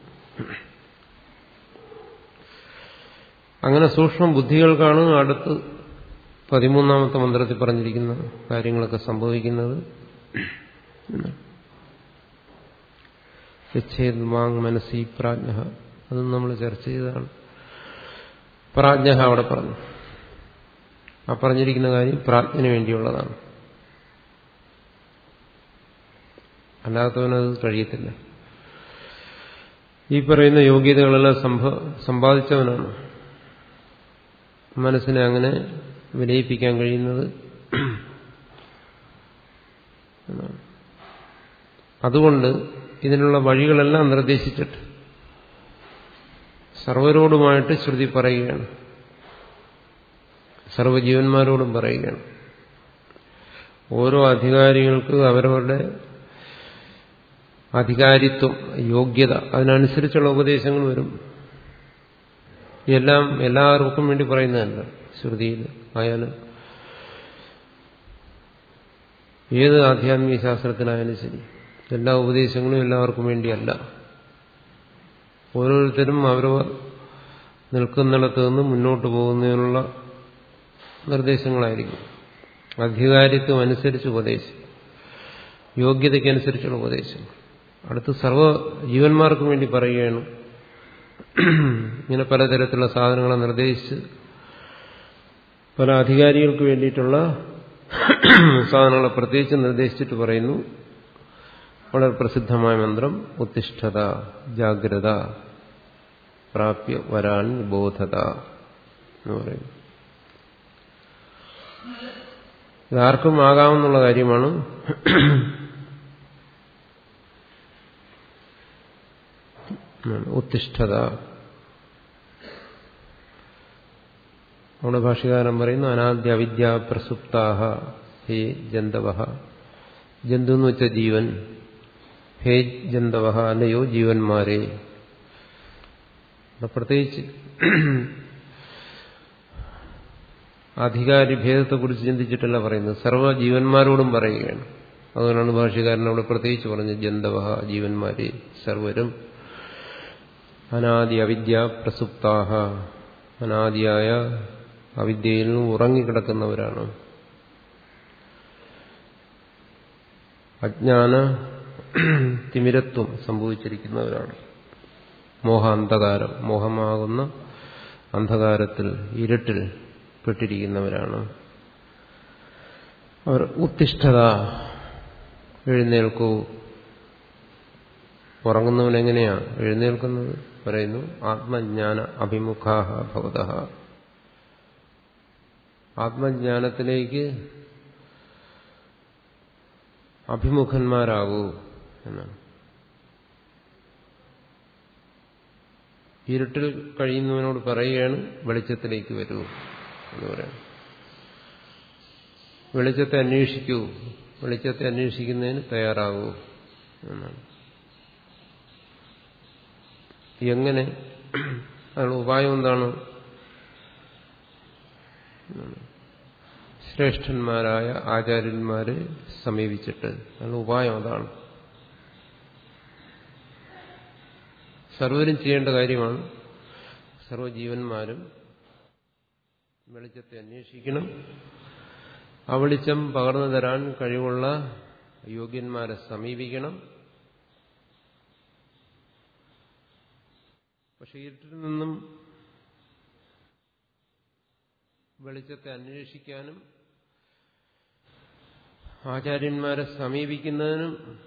അങ്ങനെ സൂക്ഷ്മ ബുദ്ധികൾക്കാണ് അടുത്ത് പതിമൂന്നാമത്തെ മന്ത്രത്തിൽ പറഞ്ഞിരിക്കുന്ന കാര്യങ്ങളൊക്കെ സംഭവിക്കുന്നത് മനസ്സി പ്രാജ്ഞ. അതും നമ്മൾ ചർച്ച ചെയ്തതാണ്. പ്രാജ്ഞ അവിടെ പറഞ്ഞു. ആ പറഞ്ഞിരിക്കുന്ന കാര്യം പ്രാജ്ഞന് വേണ്ടിയുള്ളതാണ്. അല്ലാത്തവനത് കഴിയത്തില്ല. ഈ പറയുന്ന യോഗ്യതകളെല്ലാം സമ്പാദിച്ചവനാണ്. മനസ്സിനെ അങ്ങനെ വിലയിപ്പിക്കാൻ കഴിയുന്നത്. അതുകൊണ്ട് ഇതിനുള്ള വഴികളെല്ലാം നിർദ്ദേശിച്ചിട്ട് സർവരോടുമായിട്ട് ശ്രുതി പറയുകയാണ്. സർവജീവന്മാരോടും പറയുകയാണ്. ഓരോ അധികാരികൾക്ക് അവരവരുടെ അധികാരിത്വം യോഗ്യത അതിനനുസരിച്ചുള്ള ഉപദേശങ്ങൾ വരും. എല്ലാം എല്ലാവർക്കും വേണ്ടി പറയുന്നതല്ല. ശ്രുതിയിൽ ആയാലും ഏത് ആധ്യാത്മിക ശാസ്ത്രത്തിനായാലും ശരി. എല്ലാ ഉപദേശങ്ങളും എല്ലാവർക്കും വേണ്ടിയല്ല. ഓരോരുത്തരും അവരവർ നിൽക്കുന്നിടത്ത് നിന്ന് മുന്നോട്ട് പോകുന്നതിനുള്ള നിർദ്ദേശങ്ങളായിരിക്കും. അധികാരിത്വം അനുസരിച്ച് ഉപദേശം. യോഗ്യതയ്ക്കനുസരിച്ചുള്ള ഉപദേശം. അടുത്ത് സർവ ജീവന്മാർക്കും വേണ്ടി പറയുകയാണ്. ഇങ്ങനെ പലതരത്തിലുള്ള സാധനങ്ങളെ നിർദ്ദേശിച്ച് പല അധികാരികൾക്ക് വേണ്ടിയിട്ടുള്ള സാധനങ്ങളെ പ്രത്യേകിച്ച് നിർദ്ദേശിച്ചിട്ട് പറയുന്നു. വളരെ പ്രസിദ്ധമായ മന്ത്രം ഉത്തിഷ്ഠത ജാഗ്രത പ്രാപ്യ വരാൻ ബോധത എന്ന് പറയുന്നു. ഇതാർക്കും ആകാമെന്നുള്ള കാര്യമാണ്. ഉത്തിഷ്ഠത. നമ്മുടെ ഭാഷകാരൻ പറയുന്നു അനാദ്യ അവിദ്യ പ്രസുപ്താഹ ഹേ ജന്തവ ജന്തു എന്ന് വെച്ച ജീവൻ ഹേ ജന്തവ അല്ലയോ ജീവന്മാരെ. പ്രത്യേകിച്ച് അധികാരി ഭേദത്തെക്കുറിച്ച് ചിന്തിച്ചിട്ടല്ല പറയുന്നത്. സർവ ജീവന്മാരോടും പറയുകയാണ്. അതുകൊണ്ടാണ് ഭാഷകാരൻ അവിടെ പ്രത്യേകിച്ച് പറഞ്ഞത് ജന്തവ ജീവന്മാരെ സർവരും അനാദി അവിദ്യ പ്രസുപ്താഹ. അനാദിയായ അവിദ്യയിൽ ഉറങ്ങിക്കിടക്കുന്നവരാണ്. അജ്ഞാന തിമിരത്വം സംഭവിച്ചിരിക്കുന്നവരാണ്. മോഹാന്ധകാരം മോഹമാകുന്ന അന്ധകാരത്തിൽ ഇരുട്ടിൽ പെട്ടിരിക്കുന്നവരാണ്. അവർ ഉത്തിഷ്ഠത എഴുന്നേൽക്കൂ. ഉറങ്ങുന്നവൻ എങ്ങനെയാ എഴുന്നേൽക്കുന്നത്? പറയുന്നു ആത്മജ്ഞാന അഭിമുഖാഹ ഭവത ആത്മജ്ഞാനത്തിലേക്ക് അഭിമുഖന്മാരാകൂ എന്നാണ്. ഇരുട്ടിൽ കഴിയുന്നവനോട് പറയുകയാണ് വെളിച്ചത്തിലേക്ക് വരൂ എന്ന് പറയാം വെളിച്ചത്തെ അന്വേഷിക്കൂ വെളിച്ചത്തെ അന്വേഷിക്കുന്നതിന് തയ്യാറാകൂ എന്നാണ്. എങ്ങനെ അതിനുള്ള ഉപായം എന്താണ്? ശ്രേഷ്ഠന്മാരായ ആചാര്യന്മാരെ സമീപിച്ചിട്ട്. അതിനുള്ള ഉപായം അതാണ്. സർവരും ചെയ്യേണ്ട കാര്യമാണ് സർവജീവന്മാരും വെളിച്ചത്തെ അന്വേഷിക്കണം. ആ വെളിച്ചം പകർന്നു തരാൻ കഴിവുള്ള യോഗ്യന്മാരെ സമീപിക്കണം. പക്ഷെ ഇരുട്ടിൽ നിന്നും വെളിച്ചത്തെ അന്വേഷിക്കാനും ആചാര്യന്മാരെ സമീപിക്കുന്നതിനും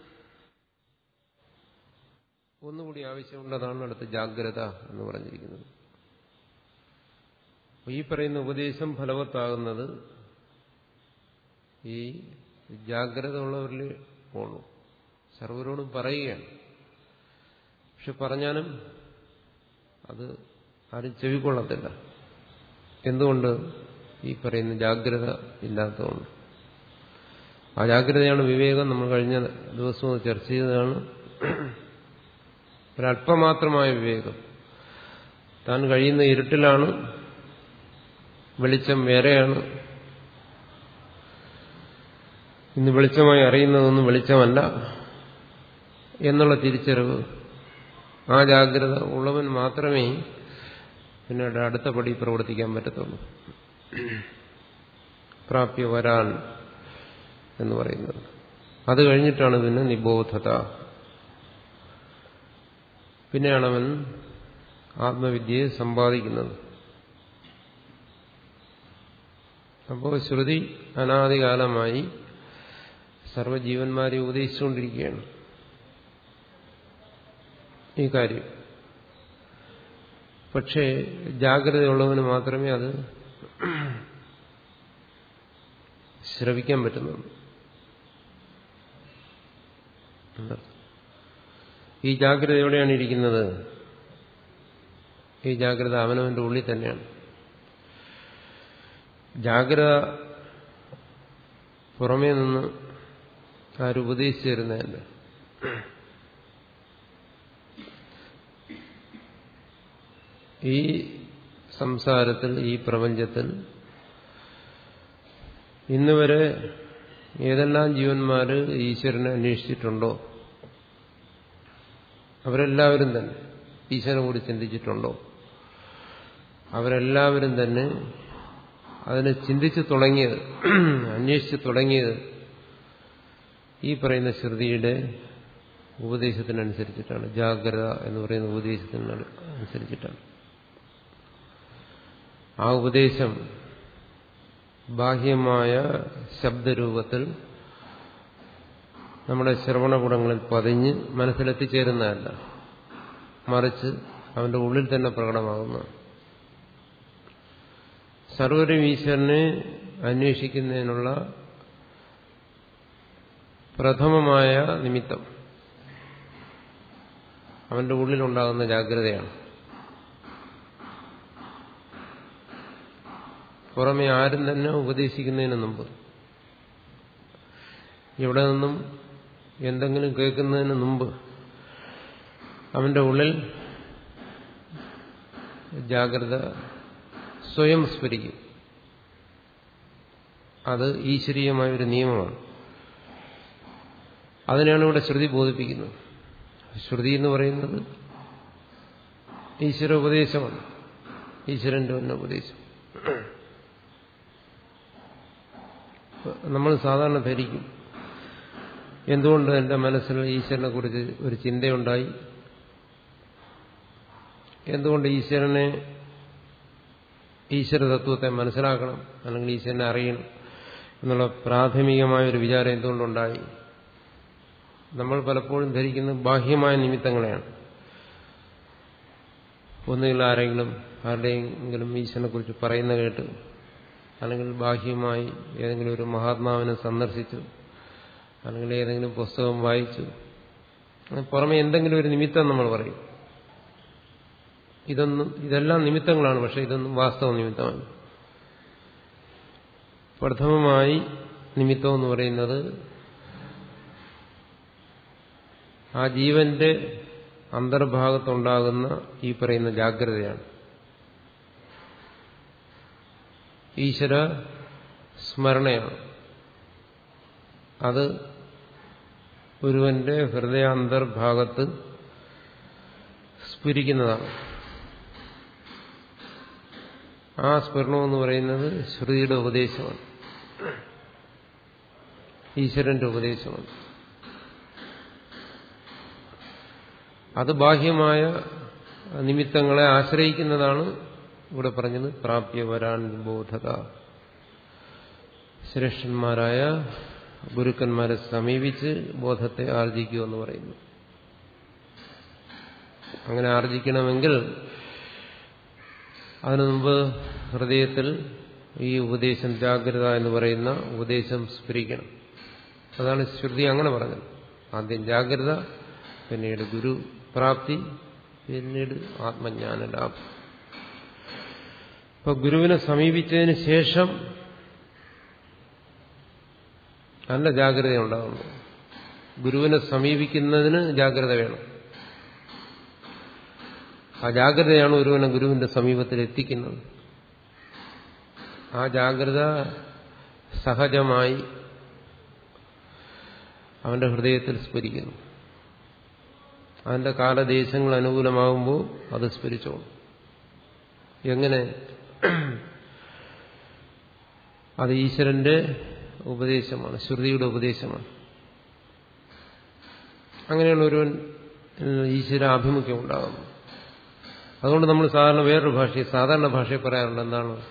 ഒന്നുകൂടി ആവശ്യമുള്ളതാണ് അടുത്ത ജാഗ്രത എന്ന് പറഞ്ഞിരിക്കുന്നത്. ഈ പറയുന്ന ഉപദേശം ഫലവത്താകുന്നത് ഈ ജാഗ്രത ഉള്ളവരിൽ പോണു. സർവരോടും പറയുകയാണ്. പക്ഷെ പറഞ്ഞാലും അത് ആരും ചെവിക്കൊള്ളത്തില്ല. എന്തുകൊണ്ട് ഈ പറയുന്ന ജാഗ്രത ഇല്ലാത്തതുകൊണ്ട്? ആ ജാഗ്രതയാണ് വിവേകം. നമ്മൾ കഴിഞ്ഞ ദിവസവും ചർച്ച ചെയ്തതാണ് ഒരല്പമാത്രമായ വിവേകം. താൻ കഴിയുന്ന ഇരുട്ടിലാണ് വെളിച്ചം വേറെയാണ്. ഇന്ന് വെളിച്ചമായി അറിയുന്നതൊന്നും വെളിച്ചമല്ല എന്നുള്ള തിരിച്ചറിവ്. ആ ജാഗ്രത ഉള്ളവൻ മാത്രമേ പിന്നീട് അടുത്ത പടി പ്രവർത്തിക്കാൻ പറ്റത്തുള്ളൂ. പ്രാപ്യ വരാൻ എന്ന് പറയുന്നത്. അത് കഴിഞ്ഞിട്ടാണ് പിന്നെ നിബോധത. പിന്നെയാണ് അവൻ ആത്മവിദ്യയെ സമ്പാദിക്കുന്നത്. അപ്പോൾ ശ്രുതി അനാദികാലമായി സർവജീവന്മാരെ ഉപദേശിച്ചുകൊണ്ടിരിക്കുകയാണ്. ഈ കാര്യം. പക്ഷേ ജാഗ്രതയുള്ളവന് മാത്രമേ അത് ശ്രവിക്കാൻ പറ്റുന്നുള്ളൂ. ഈ ജാഗ്രത എവിടെയാണ് ഇരിക്കുന്നത്? ഈ ജാഗ്രത അവനവന്റെ ഉള്ളിൽ തന്നെയാണ്. ജാഗ്രത പുറമേ നിന്ന് ആരുപദേശിച്ചു തരുന്നതല്ല. ഈ സംസാരത്തിൽ ഈ പ്രപഞ്ചത്തിൽ ഇന്നുവരെ ഏതെല്ലാം ജീവന്മാർ ഈശ്വരനെ അന്വേഷിച്ചിട്ടുണ്ടോ? അവരെല്ലാവരും തന്നെ ഈശ്വരനെ കൂടി ചിന്തിച്ചിട്ടുണ്ടോ? അവരെല്ലാവരും തന്നെ അതിനെ ചിന്തിച്ചു തുടങ്ങിയത് അന്വേഷിച്ചു തുടങ്ങിയത് ഈ പറയുന്ന ശ്രുതിയുടെ ഉപദേശത്തിനനുസരിച്ചിട്ടാണ് ജാഗ്രത എന്ന് പറയുന്ന ഉപദേശത്തിന് അനുസരിച്ചിട്ടാണ് ആ ഉപദേശം ബാഹ്യമായ ശബ്ദരൂപത്തിൽ നമ്മുടെ ശ്രവണ ഗുണങ്ങളിൽ പതിഞ്ഞ് മനസ്സിലെത്തിച്ചേരുന്നതല്ല. മറിച്ച് അവന്റെ ഉള്ളിൽ തന്നെ പ്രകടമാകുന്ന. സർവരും ഈശ്വരനെ അന്വേഷിക്കുന്നതിനുള്ള പ്രഥമമായ നിമിത്തം അവന്റെ ഉള്ളിലുണ്ടാകുന്ന ജാഗ്രതയാണ്. പുറമെ ആരും തന്നെ ഉപദേശിക്കുന്നതിന് മുമ്പ്. ഇവിടെ നിന്നും എന്തെങ്കിലും കേൾക്കുന്നതിന് മുമ്പ് അവന്റെ ഉള്ളിൽ ജാഗ്രത സ്വയം സ്ഫുരിക്കും. അത് ഈശ്വരീയമായ ഒരു നിയമമാണ്. അതിനാണ് ഇവിടെ ശ്രുതി ബോധിപ്പിക്കുന്നത്. ശ്രുതി എന്ന് പറയുന്നത് ഈശ്വര ഉപദേശമാണ്. ഈശ്വരന്റെ തന്നെ ഉപദേശം. നമ്മൾ സാധാരണ ധരിക്കും. എന്തുകൊണ്ട് എന്റെ മനസ്സിൽ ഈശ്വരനെ കുറിച്ച് ഒരു ചിന്തയുണ്ടായി? എന്തുകൊണ്ട് ഈശ്വരനെ ഈശ്വര തത്വത്തെ മനസ്സിലാക്കണം അല്ലെങ്കിൽ ഈശ്വരനെ അറിയണം എന്നുള്ള പ്രാഥമികമായ ഒരു വിചാരം എന്തുകൊണ്ടുണ്ടായി? നമ്മൾ പലപ്പോഴും ധരിക്കുന്നത് ബാഹ്യമായ നിമിത്തങ്ങളെയാണ്. ഒന്നുകിൽ ആരെങ്കിലും ആരുടെയെങ്കിലും ഈശ്വരനെ കുറിച്ച് പറയുന്ന കേട്ട് അല്ലെങ്കിൽ ബാഹ്യമായി ഏതെങ്കിലും ഒരു മഹാത്മാവിനെ സന്ദർശിച്ചു അല്ലെങ്കിൽ ഏതെങ്കിലും പുസ്തകം വായിച്ചു. പുറമെ എന്തെങ്കിലും ഒരു നിമിത്തം നമ്മൾ പറയും. ഇതൊന്നും ഇതെല്ലാം നിമിത്തങ്ങളാണ് പക്ഷെ ഇതൊന്നും വാസ്തവ നിമിത്തമാണ് പ്രഥമമായി നിമിത്തം എന്ന് പറയുന്നത് ആ ജീവന്റെ അന്തർഭാഗത്തുണ്ടാകുന്ന ഈ പറയുന്ന ജാഗ്രതയാണ്. ഈശ്വര സ്മരണയാണ്. അത് ഒരുവന്റെ ഹൃദയാന്തർഭാഗത്ത് സ്ഫുരിക്കുന്നതാണ്. ആ സ്ഫുരണമെന്ന് പറയുന്നത് ശ്രുതിയുടെ ഉപദേശമാണ്. ഈശ്വരന്റെ ഉപദേശമാണ്. അത് ബാഹ്യമായ നിമിത്തങ്ങളെ ആശ്രയിക്കുന്നതാണ് ഇവിടെ പറഞ്ഞത് പ്രാപ്യവരാൻ ബോധത. ശ്രേഷ്ഠന്മാരായ ഗുരുക്കന്മാരെ സമീപിച്ച് ബോധത്തെ ആർജിക്കൂ എന്ന് പറയുന്നു. അങ്ങനെ ആർജിക്കണമെങ്കിൽ അതിനു മുമ്പ് ഹൃദയത്തിൽ ഈ ഉപദേശം ജാഗ്രത എന്ന് പറയുന്ന ഉപദേശം സ്ഫുരിക്കണം. അതാണ് ശ്രുതി അങ്ങനെ പറഞ്ഞത്. ആദ്യം ജാഗ്രത പിന്നീട് ഗുരു പ്രാപ്തി പിന്നീട് ആത്മജ്ഞാന ലാഭം. ഇപ്പൊ ഗുരുവിനെ സമീപിച്ചതിന് ശേഷം നല്ല ജാഗ്രത ഉണ്ടാകുന്നു ഗുരുവിനെ സമീപിക്കുന്നതിന് ജാഗ്രത വേണം. ആ ജാഗ്രതയാണ് ഒരുവനെ ഗുരുവിന്റെ സമീപത്തിൽ എത്തിക്കുന്നത്. ആ ജാഗ്രത സഹജമായി അവന്റെ ഹൃദയത്തിൽ സ്ഫുരിക്കുന്നു. അവന്റെ കാലദേശങ്ങൾ അനുകൂലമാകുമ്പോൾ അത് സ്ഫുരിച്ചോളും. എങ്ങനെ? അത് ഈശ്വരന്റെ ഉപദേശമാണ് ശ്രുതിയുടെ ഉപദേശമാണ്. അങ്ങനെയുള്ള ഒരുവൻ ഈശ്വരാഭിമുഖ്യം ഉണ്ടാകുന്നു. അതുകൊണ്ട് നമ്മൾ സാധാരണ വേറൊരു ഭാഷയിൽ സാധാരണ ഭാഷയെ പറയാറുണ്ട് എന്താണ്?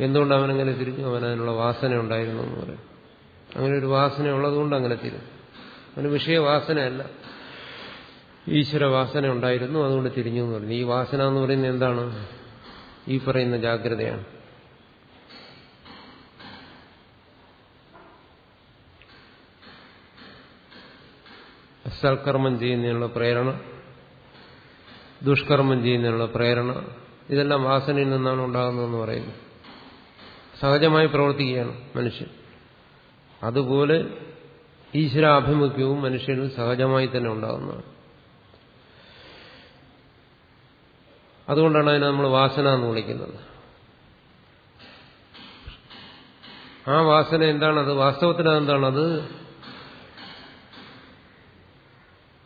എന്തുകൊണ്ട് അവനങ്ങനെ തിരിഞ്ഞു? അവൻ അതിനുള്ള വാസന ഉണ്ടായിരുന്നു എന്ന് പറയും. അങ്ങനെ ഒരു വാസന ഉള്ളതുകൊണ്ട് അങ്ങനെ തിരിഞ്ഞു. അവന് വിഷയവാസനയല്ല ഈശ്വര വാസന ഉണ്ടായിരുന്നു അതുകൊണ്ട് തിരിഞ്ഞു എന്ന് പറയുന്നു ഈ വാസന എന്ന് പറയുന്നത് എന്താണ്? ഈ പറയുന്ന ജാഗ്രതയാണ്. സൽക്കർമ്മം ചെയ്യുന്നതിനുള്ള പ്രേരണ ദുഷ്കർമ്മം ചെയ്യുന്നതിനുള്ള പ്രേരണ ഇതെല്ലാം വാസനയിൽ നിന്നാണ് ഉണ്ടാകുന്നതെന്ന് പറയുന്നു. സഹജമായി പ്രവർത്തിക്കുകയാണ് മനുഷ്യൻ. അതുപോലെ ഈശ്വരാഭിമുഖ്യവും മനുഷ്യന് സഹജമായി തന്നെ ഉണ്ടാകുന്നതാണ്. അതുകൊണ്ടാണ് അതിനെ നമ്മൾ വാസന എന്ന് വിളിക്കുന്നത്. ആ വാസന എന്താണത് വാസ്തവത്തിൽ അതെന്താണത്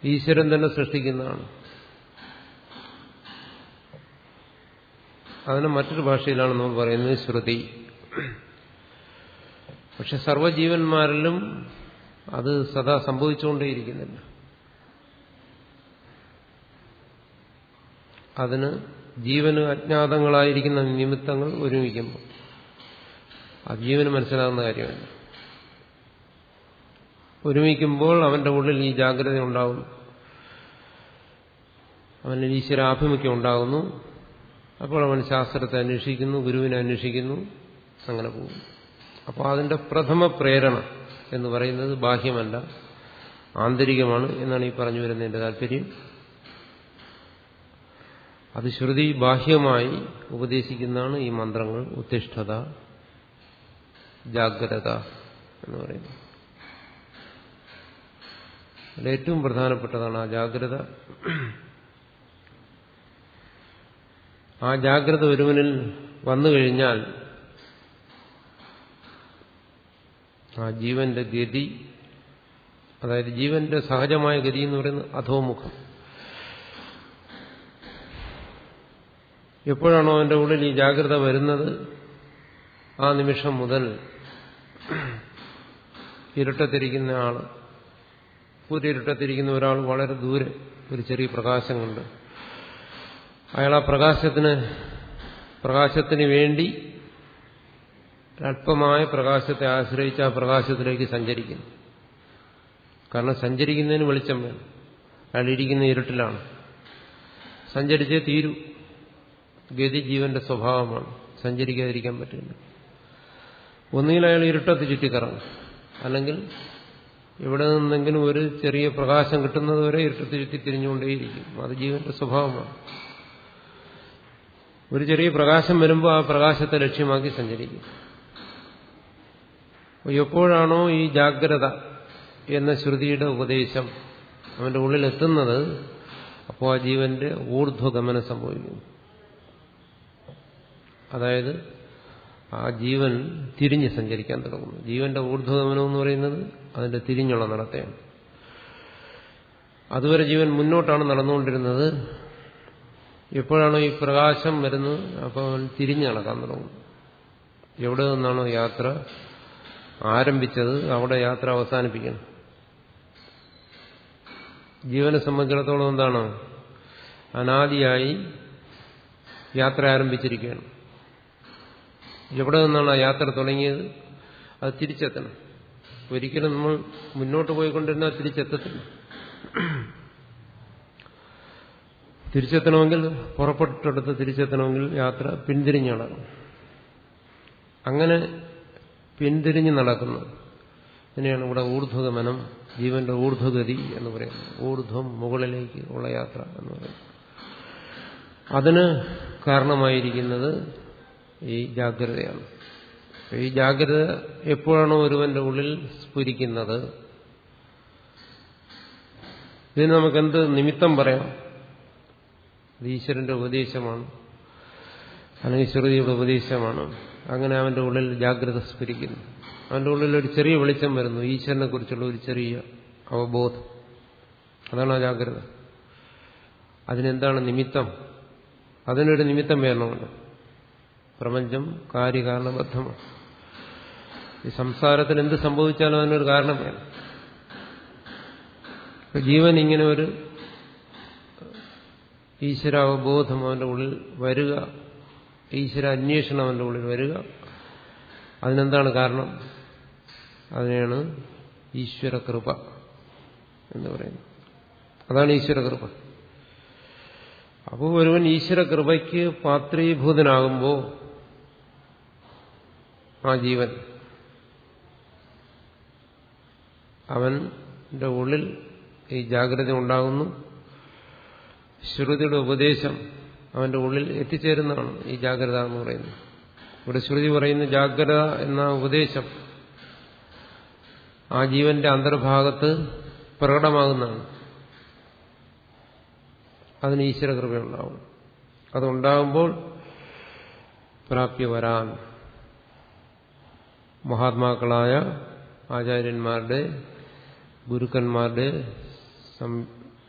ഈശ്വരൻ തന്നെ സൃഷ്ടിക്കുന്നതാണ്. അതിന് മറ്റൊരു ഭാഷയിലാണ് നമ്മൾ പറയുന്നത് ശ്രുതി. പക്ഷെ സർവജീവന്മാരിലും അത് സദാ സംഭവിച്ചുകൊണ്ടേയിരിക്കുന്നില്ല. അതിന് ജീവന് അജ്ഞാതങ്ങളായിരിക്കുന്ന നിമിത്തങ്ങൾ ഒരുമിക്കുമ്പോൾ. അത് ജീവന് മനസ്സിലാകുന്ന കാര്യമല്ല. ഒരുമിക്കുമ്പോൾ അവന്റെ ഉള്ളിൽ ഈ ജാഗ്രത ഉണ്ടാകുന്നു. അവന് ഈശ്വരാഭിമുഖ്യം ഉണ്ടാകുന്നു. അപ്പോൾ അവൻ ശാസ്ത്രത്തെ അന്വേഷിക്കുന്നു ഗുരുവിനെ അന്വേഷിക്കുന്നു അങ്ങനെ പോകും അപ്പോൾ അതിന്റെ പ്രഥമ പ്രേരണ എന്ന് പറയുന്നത് ബാഹ്യമല്ല ആന്തരികമാണ് എന്നാണ് ഈ പറഞ്ഞു വരുന്നതിന്റെ താല്പര്യം. അത് ശ്രുതി ബാഹ്യമായി ഉപദേശിക്കുന്നതാണ് ഈ മന്ത്രങ്ങൾ ഉത്തിഷ്ഠത ജാഗ്രത എന്ന് പറയുന്നത്. അതിൽ ഏറ്റവും പ്രധാനപ്പെട്ടതാണ് ആ ജാഗ്രത. ആ ജാഗ്രത ഒരുവനിൽ വന്നു കഴിഞ്ഞാൽ ആ ജീവന്റെ ഗതി അതായത് ജീവന്റെ സഹജമായ ഗതി എന്ന് പറയുന്നത് അധോമുഖം. എപ്പോഴാണോ അവന്റെ ഉള്ളിൽ ഈ ജാഗ്രത വരുന്നത് ആ നിമിഷം മുതൽ ഇരുട്ടത്തിരിക്കുന്ന ആൾ കൂരിരുട്ടത്തിരിക്കുന്ന ഒരാൾ വളരെ ദൂരെ ഒരു ചെറിയ പ്രകാശം കണ്ട് അയാൾ ആ പ്രകാശത്തിന് പ്രകാശത്തിന് വേണ്ടി അല്പമായ പ്രകാശത്തെ ആശ്രയിച്ച് ആ പ്രകാശത്തിലേക്ക് സഞ്ചരിക്കുന്നു. കാരണം സഞ്ചരിക്കുന്നതിന് വെളിച്ചം വേണം. അയാൾ ഇരിക്കുന്ന ഇരുട്ടിലാണ്. സഞ്ചരിച്ചേ തീരൂ. ഗതി ജീവന്റെ സ്വഭാവമാണ്. സഞ്ചരിക്കാതിരിക്കാൻ പറ്റില്ല. ഒന്നുകിൽ അയാൾ ഇരുട്ടത്ത് ചുറ്റിക്കറങ്ങും. അല്ലെങ്കിൽ ഇവിടെ നിന്നെങ്കിലും ഒരു ചെറിയ പ്രകാശം കിട്ടുന്നതുവരെ ഇരുട്ടത്ത് ചുറ്റി തിരിഞ്ഞുകൊണ്ടേയിരിക്കും. അത് ജീവന്റെ സ്വഭാവമാണ്. ഒരു ചെറിയ പ്രകാശം വരുമ്പോൾ ആ പ്രകാശത്തെ ലക്ഷ്യമാക്കി സഞ്ചരിക്കും. എപ്പോഴാണോ ഈ ജാഗ്രത എന്ന ശ്രുതിയുടെ ഉപദേശം അവന്റെ ഉള്ളിലെത്തുന്നത് അപ്പോൾ ആ ജീവന്റെ ഊർധ്വഗമനം സംഭവിക്കുന്നു അതായത് ആ ജീവൻ തിരിഞ്ഞ് സഞ്ചരിക്കാൻ തുടങ്ങുന്നു. ജീവന്റെ ഊർധ്വഗമനം എന്ന് പറയുന്നത് അതിന്റെ തിരിഞ്ഞുള്ള നടത്തയാണ്. അതുവരെ ജീവൻ മുന്നോട്ടാണ് നടന്നുകൊണ്ടിരുന്നത്. എപ്പോഴാണോ ഈ പ്രകാശം വരുന്നത് അപ്പോൾ അവൻ തിരിഞ്ഞ് നടക്കാൻ തുടങ്ങും എവിടെ നിന്നാണോ യാത്ര ആരംഭിച്ചത് അവിടെ യാത്ര അവസാനിപ്പിക്കണം. ജീവനെ സംബന്ധിച്ചിടത്തോളം എന്താണ്? അനാദിയായി യാത്ര ആരംഭിച്ചിരിക്കുകയാണ്. എവിടെ നിന്നാണ് ആ യാത്ര തുടങ്ങിയത്? അത് തിരിച്ചെത്തണം. ഒരിക്കലും നമ്മൾ മുന്നോട്ട് പോയിക്കൊണ്ടിരുന്നാൽ തിരിച്ചെത്തത്തില്ല. തിരിച്ചെത്തണമെങ്കിൽ പുറപ്പെട്ടിടത്ത് തിരിച്ചെത്തണമെങ്കിൽ യാത്ര പിന്തിരിഞ്ഞ് നടക്കണം. അങ്ങനെ പിന്തിരിഞ്ഞ് നടക്കുന്നത് ഇതിനെയാണ് ഇവിടെ ഊർധ്വഗമനം ജീവന്റെ ഊർധ്വഗതി എന്ന് പറയുന്നത്. ഊർധ്വം മുകളിലേക്ക് ഉള്ള യാത്ര എന്ന് പറയുന്നത്. അതിന് കാരണമായിരിക്കുന്നത് ഈ ജാഗ്രതയാണ്. ഈ ജാഗ്രത എപ്പോഴാണോ ഒരുവന്റെ ഉള്ളിൽ സ്ഫുരിക്കുന്നത്? ഇതിന് നമുക്കെന്ത് നിമിത്തം പറയാം? ഈശ്വരന്റെ ഉപദേശമാണ്. അല്ലെങ്കിൽ ശ്രുതിയുടെ ഉപദേശമാണ്. അങ്ങനെ അവന്റെ ഉള്ളിൽ ജാഗ്രത സ്ഫുരിക്കുന്നു. അവന്റെ ഉള്ളിൽ ഒരു ചെറിയ വെളിച്ചം വരുന്നു. ഈശ്വരനെ കുറിച്ചുള്ള ഒരു ചെറിയ അവബോധം. അതാണ് ആ ജാഗ്രത. അതിനെന്താണ് നിമിത്തം? അതിനൊരു നിമിത്തം വേണമല്ലോ. പ്രപഞ്ചം കാര്യകാരണബദ്ധമാണ്. ഈ സംസാരത്തിൽ എന്ത് സംഭവിച്ചാലും അതിനൊരു കാരണം വേണം. ജീവൻ ഇങ്ങനെ ഒരു ഈശ്വരാവബോധം അവന്റെ ഉള്ളിൽ വരിക ഈശ്വര അന്വേഷണം അവന്റെ ഉള്ളിൽ വരിക അതിനെന്താണ് കാരണം? അതിനെയാണ് ഈശ്വര കൃപ എന്ന് പറയുന്നത്. അതാണ് ഈശ്വര കൃപ അപ്പോൾ ഒരുവൻ ഈശ്വര കൃപയ്ക്ക് പാത്രീഭൂതനാകുമ്പോൾ ആ ജീവൻ. അവന്റെ ഉള്ളിൽ ഈ ജാഗ്രത ഉണ്ടാകുന്നു. ശ്രുതിയുടെ ഉപദേശം അവന്റെ ഉള്ളിൽ എത്തിച്ചേരുന്നതാണ് ഈ ജാഗ്രത എന്ന് പറയുന്നത്. ഇവിടെ ശ്രുതി പറയുന്ന ജാഗ്രത എന്ന ഉപദേശം ആ ജീവന്റെ അന്തർഭാഗത്ത് പ്രകടമാകുന്നതാണ്. അതിന് ഈശ്വരകൃപയുണ്ടാവും അതുണ്ടാകുമ്പോൾ പ്രാപ്യ വരാൻ മഹാത്മാക്കളായ ആചാര്യന്മാരുടെ ഗുരുക്കന്മാരുടെ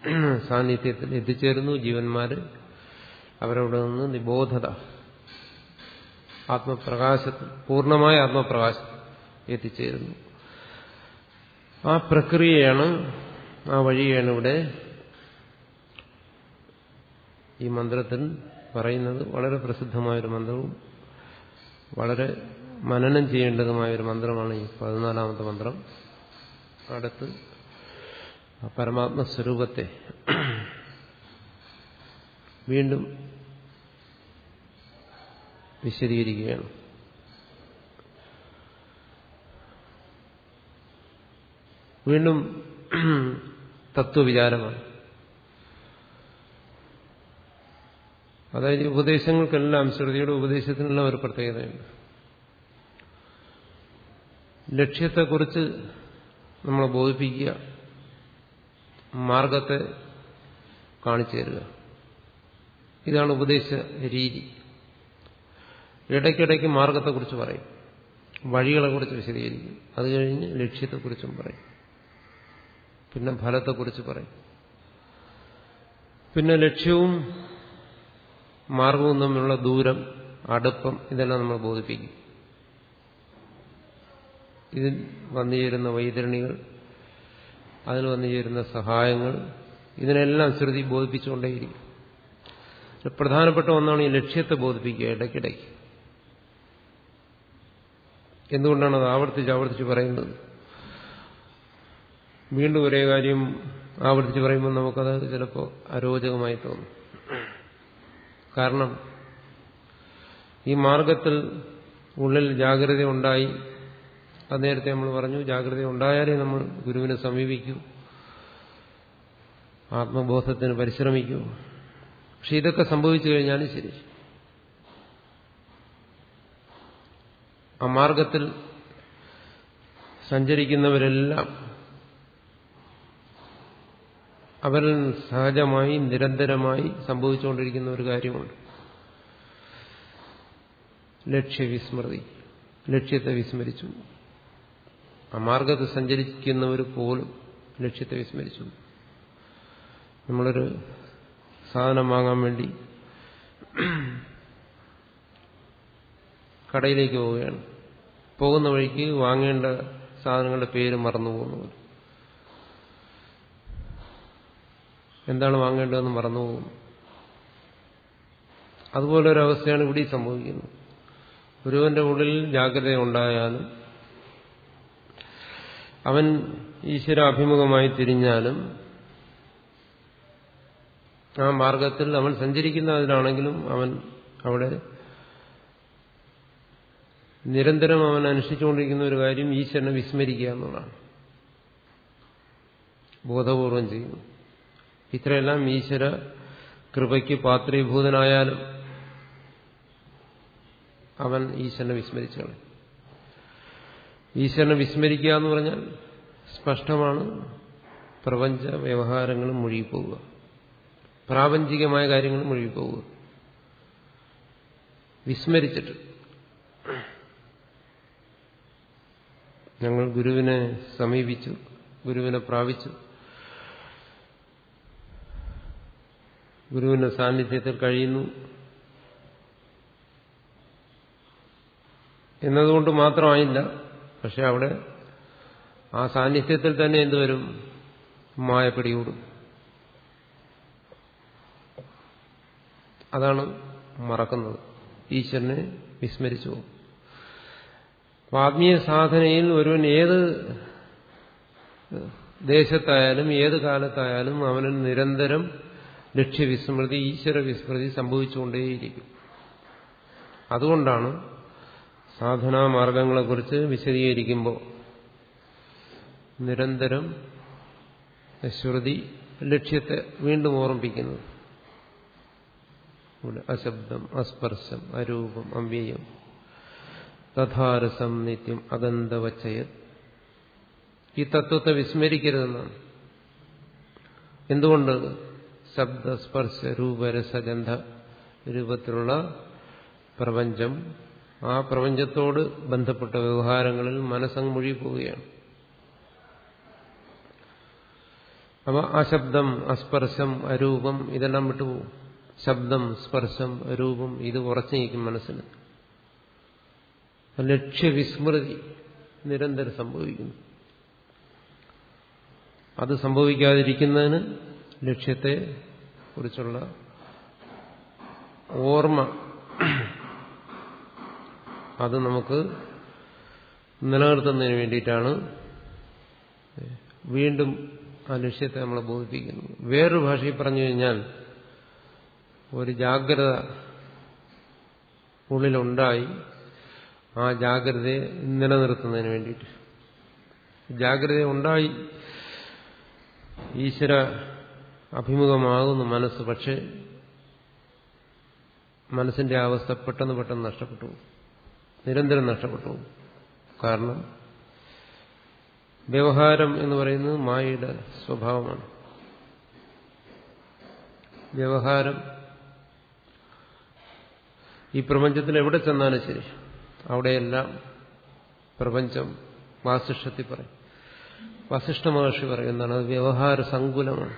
സാന്നിധ്യത്തിൽ എത്തിച്ചേരുന്നു ജീവന്മാര്. അവരവിടെ നിന്ന് നിബോധത ആത്മപ്രകാശത്തിൽ പൂർണമായ ആത്മപ്രകാശം എത്തിച്ചേരുന്നു. ആ പ്രക്രിയയാണ് ആ വഴിയാണ് ഇവിടെ ഈ മന്ത്രത്തിൽ പറയുന്നത്. വളരെ പ്രസിദ്ധമായൊരു മന്ത്രവും വളരെ മനനം ചെയ്യേണ്ടതുമായ ഒരു മന്ത്രമാണ് ഈ പതിനാലാമത്തെ മന്ത്രം. അടുത്ത് ആ പരമാത്മസ്വരൂപത്തെ വീണ്ടും വിശദീകരിക്കുകയാണ്. വീണ്ടും തത്വവിചാരമാണ്. അതായത് ഉപദേശങ്ങൾക്കെല്ലാം ശ്രുതിയുടെ ഉപദേശത്തിനെല്ലാം ഒരു പ്രത്യേകതയുണ്ട്. ലക്ഷ്യത്തെക്കുറിച്ച് നമ്മളെ ബോധിപ്പിക്കുക മാർഗത്തെ കാണിച്ചു തരിക. ഇതാണ് ഉപദേശ രീതി. ഇടയ്ക്കിടയ്ക്ക് മാർഗത്തെക്കുറിച്ച് പറയും. വഴികളെക്കുറിച്ച് വിശദീകരിക്കും. അത് കഴിഞ്ഞ് ലക്ഷ്യത്തെക്കുറിച്ചും പറയും. പിന്നെ ഫലത്തെക്കുറിച്ച് പറയും. പിന്നെ ലക്ഷ്യവും മാർഗവും തമ്മിലുള്ള ദൂരം അടുപ്പം ഇതെല്ലാം നമ്മൾ ബോധിപ്പിക്കും. ഇതിൽ വന്നുചേരുന്ന വൈതരണികൾ അതിൽ വന്നുചേരുന്ന സഹായങ്ങൾ ഇതിനെല്ലാം ശ്രുതി ബോധിപ്പിച്ചുകൊണ്ടേയിരിക്കും. പ്രധാനപ്പെട്ട ഒന്നാണ് ഈ ലക്ഷ്യത്തെ ബോധിപ്പിക്കുക ഇടയ്ക്കിടയ്ക്ക്. എന്തുകൊണ്ടാണ് അത് ആവർത്തിച്ച് ആവർത്തിച്ച് പറയുന്നത്? വീണ്ടും ഒരേ കാര്യം ആവർത്തിച്ച് പറയുമ്പോൾ നമുക്കത് ചിലപ്പോൾ അരോചകമായി തോന്നും. കാരണം ഈ മാർഗത്തിൽ ഉള്ളിൽ ജാഗ്രത ഉണ്ടായി അത് നേരത്തെ നമ്മൾ പറഞ്ഞു ജാഗ്രത ഉണ്ടായാലേ നമ്മൾ ഗുരുവിനെ സമീപിക്കൂ. ആത്മബോധത്തിന് പരിശ്രമിക്കൂ. പക്ഷെ ഇതൊക്കെ സംഭവിച്ചു കഴിഞ്ഞാലും ശരി. ആ മാർഗത്തിൽ സഞ്ചരിക്കുന്നവരെല്ലാം അവരിൽ സഹജമായി നിരന്തരമായി സംഭവിച്ചുകൊണ്ടിരിക്കുന്ന ഒരു കാര്യമുണ്ട്. ലക്ഷ്യവിസ്മൃതി ലക്ഷ്യത്തെ വിസ്മരിച്ചു. ആ മാർഗത്തിൽ സഞ്ചരിക്കുന്നവർ പോലും ലക്ഷ്യത്തെ വിസ്മരിച്ചു നമ്മളൊരു സാധനം വാങ്ങാൻ വേണ്ടി കടയിലേക്ക് പോവുകയാണ്. പോകുന്ന വഴിക്ക് വാങ്ങേണ്ട സാധനങ്ങളുടെ പേര് മറന്നു പോകുന്നു എന്താണ് വാങ്ങേണ്ടതെന്ന് മറന്നു പോകുന്നു അതുപോലെ ഒരു അവസ്ഥയാണ് ഇവിടെ സംഭവിക്കുന്നത്. ഗുരുവിന്റെ ഉള്ളിൽ ജാഗ്രത ഉണ്ടായാലും അവൻ ഈശ്വരാഭിമുഖമായി തിരിഞ്ഞാലും ആ മാർഗത്തിൽ അവൻ സഞ്ചരിക്കുന്നതിലാണെങ്കിലും അവൻ അവിടെ നിരന്തരം അവൻ അനുഷ്ഠിച്ചുകൊണ്ടിരിക്കുന്ന ഒരു കാര്യം ഈശ്വരനെ വിസ്മരിക്കുക എന്നുള്ളതാണ്. ബോധപൂർവം ചെയ്യുന്നു. ഇത്രയെല്ലാം ഈശ്വര കൃപയ്ക്ക് പാത്രീഭൂതനായാലും അവൻ ഈശ്വരനെ വിസ്മരിച്ചാണ് ഈശ്വരനെ വിസ്മരിക്കുക എന്ന് പറഞ്ഞാൽ സ്പഷ്ടമാണ്. പ്രപഞ്ച വ്യവഹാരങ്ങളും മുഴുകിപ്പോവുക. പ്രാപഞ്ചികമായ കാര്യങ്ങൾ മുഴുകിപ്പോവുക. വിസ്മരിച്ചിട്ട്. ഞങ്ങൾ ഗുരുവിനെ സമീപിച്ചു ഗുരുവിനെ പ്രാപിച്ചു. ഗുരുവിന്റെ സാന്നിധ്യത്തിൽ കഴിയുന്നു. എന്നതുകൊണ്ട് മാത്രമായില്ല പക്ഷെ അവിടെ ആ സാന്നിധ്യത്തിൽ തന്നെ എന്തുവരും? മായ പിടികൂടും. അതാണ് മറക്കുന്നത്. ഈശ്വരനെ വിസ്മരിച്ചു പോകും. ആത്മീയ സാധനയിൽ ഒരുവൻ ഏത് ദേശത്തായാലും ഏത് കാലത്തായാലും അവന് നിരന്തരം ലക്ഷ്യവിസ്മൃതി ഈശ്വര വിസ്മൃതി സംഭവിച്ചുകൊണ്ടേയിരിക്കും. അതുകൊണ്ടാണ് സാധനാ മാർഗങ്ങളെക്കുറിച്ച് വിശദീകരിക്കുമ്പോൾ നിരന്തരം ശ്രുതി ലക്ഷ്യത്തെ വീണ്ടും ഓർമ്മിപ്പിക്കുന്നത്. ഇവിടെ അശബ്ദം അസ്പർശം അരൂപം അവ്യയം തഥാരസം നിത്യം അഗന്ധവച്ചയ ഈ തത്വത്തെ വിസ്മരിക്കരുതെന്നാണ്. എന്തുകൊണ്ട്? ശബ്ദ സ്പർശ രൂപരസഗന്ധ രൂപത്തിലുള്ള പ്രപഞ്ചം ആ പ്രപഞ്ചത്തോട് ബന്ധപ്പെട്ട വ്യവഹാരങ്ങളിൽ മനസ്സങ്ങ് മുഴുകിപ്പോവുകയാണ്. അപ്പൊ അശബ്ദം അസ്പർശം അരൂപം ഇതെല്ലാം വിട്ടുപോകും. ശബ്ദം സ്പർശം രൂപം ഇത് ഉറച്ചു നീക്കും മനസ്സിന്. ലക്ഷ്യവിസ്മൃതി നിരന്തരം സംഭവിക്കുന്നു. അത് സംഭവിക്കാതിരിക്കുന്നതിന് ലക്ഷ്യത്തെ കുറിച്ചുള്ള ഓർമ്മ അത് നമുക്ക് നിലനിർത്തുന്നതിന് വേണ്ടിയിട്ടാണ് വീണ്ടും ആ ലക്ഷ്യത്തെ നമ്മളെ ബോധിപ്പിക്കുന്നത്. വേറൊരു ഭാഷയിൽ പറഞ്ഞു കഴിഞ്ഞാൽ ഒരു ജാഗ്രത ഉള്ളിലുണ്ടായി ആ ജാഗ്രതയെ നിലനിർത്തുന്നതിന് വേണ്ടിയിട്ട്. ജാഗ്രത ഉണ്ടായി ഈശ്വര അഭിമുഖമാകുന്നു മനസ്സ് പക്ഷെ മനസ്സിന്റെ അവസ്ഥ പെട്ടെന്ന് പെട്ടെന്ന് നഷ്ടപ്പെട്ടു നിരന്തരം നഷ്ടപ്പെട്ടു. കാരണം വ്യവഹാരം എന്ന് പറയുന്നത് മായയുടെ സ്വഭാവമാണ്. വ്യവഹാരം ഈ പ്രപഞ്ചത്തിൽ എവിടെ ചെന്നാലും ശരി. അവിടെയെല്ലാം പ്രപഞ്ചം വാസിഷ്ഠത്തിൽ പറയും. വസിഷ്ഠ മഹർഷി പറയുന്നതാണ് അത് വ്യവഹാര സങ്കുലമാണ്.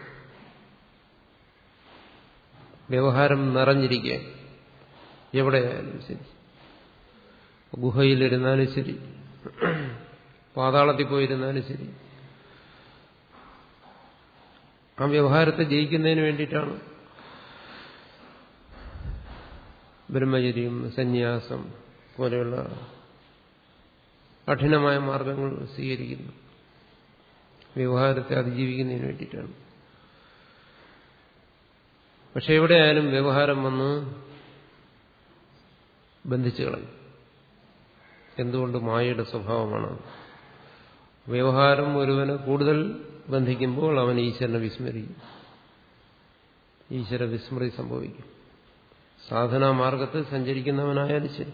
വ്യവഹാരം നിറഞ്ഞിരിക്കുക എവിടെയായാലും ശരി. ഗുഹയിലിരുന്നാലും ശരി. പാതാളത്തിൽ പോയിരുന്നാലും ശരി. ആ വ്യവഹാരത്തെ ജയിക്കുന്നതിന് വേണ്ടിയിട്ടാണ്. ബ്രഹ്മചര്യം സന്യാസം പോലെയുള്ള കഠിനമായ മാർഗങ്ങൾ സ്വീകരിക്കുന്നു. വ്യവഹാരത്തെ അതിജീവിക്കുന്നതിന് വേണ്ടിയിട്ടാണ്. പക്ഷെ എവിടെയായാലും വ്യവഹാരം വന്ന് ബന്ധിച്ചു കളയും. എന്തുകൊണ്ട് മായയുടെ സ്വഭാവമാണ്? വ്യവഹാരം ഒരുവന് കൂടുതൽ ബന്ധിക്കുമ്പോൾ അവൻ ഈശ്വരനെ വിസ്മരിക്കും. ഈശ്വര വിസ്മൃതി സംഭവിക്കും. സാധനാ മാർഗത്തിൽ സഞ്ചരിക്കുന്നവനായാലും ശരി.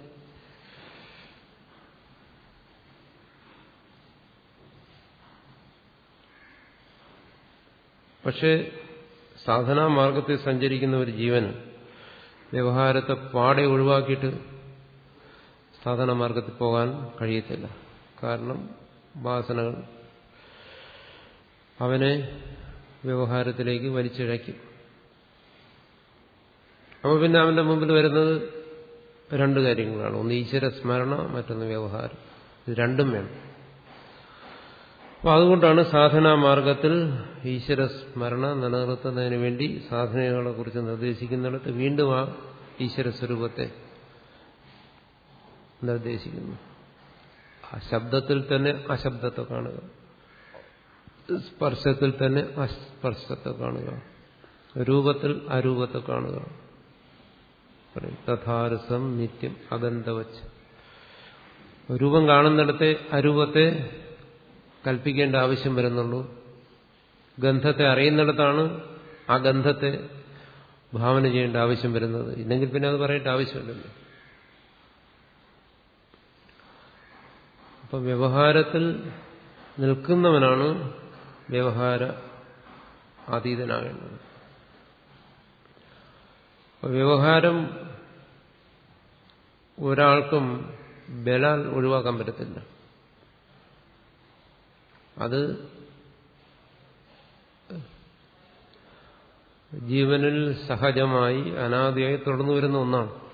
പക്ഷേ സാധനാ മാർഗത്തിൽ സഞ്ചരിക്കുന്ന ഒരു ജീവൻ വ്യവഹാരത്തെ പാടെ ഒഴിവാക്കിയിട്ട് സാധന മാർഗത്തിൽ പോകാൻ കഴിയത്തില്ല. കാരണം വാസനകൾ അവനെ വ്യവഹാരത്തിലേക്ക് വലിച്ചിഴയ്ക്കും. അപ്പോൾ പിന്നെ അവന്റെ മുമ്പിൽ വരുന്നത് രണ്ട് കാര്യങ്ങളാണ്. ഒന്ന് ഈശ്വര സ്മരണ മറ്റൊന്ന് വ്യവഹാരം. ഇത് രണ്ടും വേണം. അപ്പോൾ അതുകൊണ്ടാണ് സാധനാ മാർഗത്തിൽ ഈശ്വര സ്മരണ നിലനിർത്തുന്നതിന് വേണ്ടി സാധനങ്ങളെ കുറിച്ച് നിർദ്ദേശിക്കുന്നിടത്ത് വീണ്ടും ആ ഈശ്വര സ്വരൂപത്തെ നിർദ്ദേശിക്കുന്നു. ആ ശബ്ദത്തിൽ തന്നെ അശബ്ദത്തെ കാണുക. സ്പർശത്തിൽ തന്നെ അസ്പർശത്തെ കാണുക. രൂപത്തിൽ അരൂപത്തെ കാണുക. തഥാരസം നിത്യം അഗന്ധവച്ച് രൂപം കാണുന്നിടത്തെ അരൂപത്തെ കൽപ്പിക്കേണ്ട ആവശ്യം വരുന്നുള്ളൂ. ഗന്ധത്തെ അറിയുന്നിടത്താണ് ആ ഗന്ധത്തെ ഭാവന ചെയ്യേണ്ട ആവശ്യം വരുന്നത്. ഇല്ലെങ്കിൽ പിന്നെ അത് പറയേണ്ട ആവശ്യമില്ലല്ലോ. അപ്പൊ വ്യവഹാരത്തിൽ നിൽക്കുന്നവനാണ് വ്യവഹാര അതീതനാകേണ്ടത്. വ്യവഹാരം ഒരാൾക്കും ബലാൽ ഒഴിവാക്കാൻ പറ്റത്തില്ല. അത് ജീവനിൽ സഹജമായി അനാദിയായി തുടർന്നു വരുന്ന ഒന്നാണ്.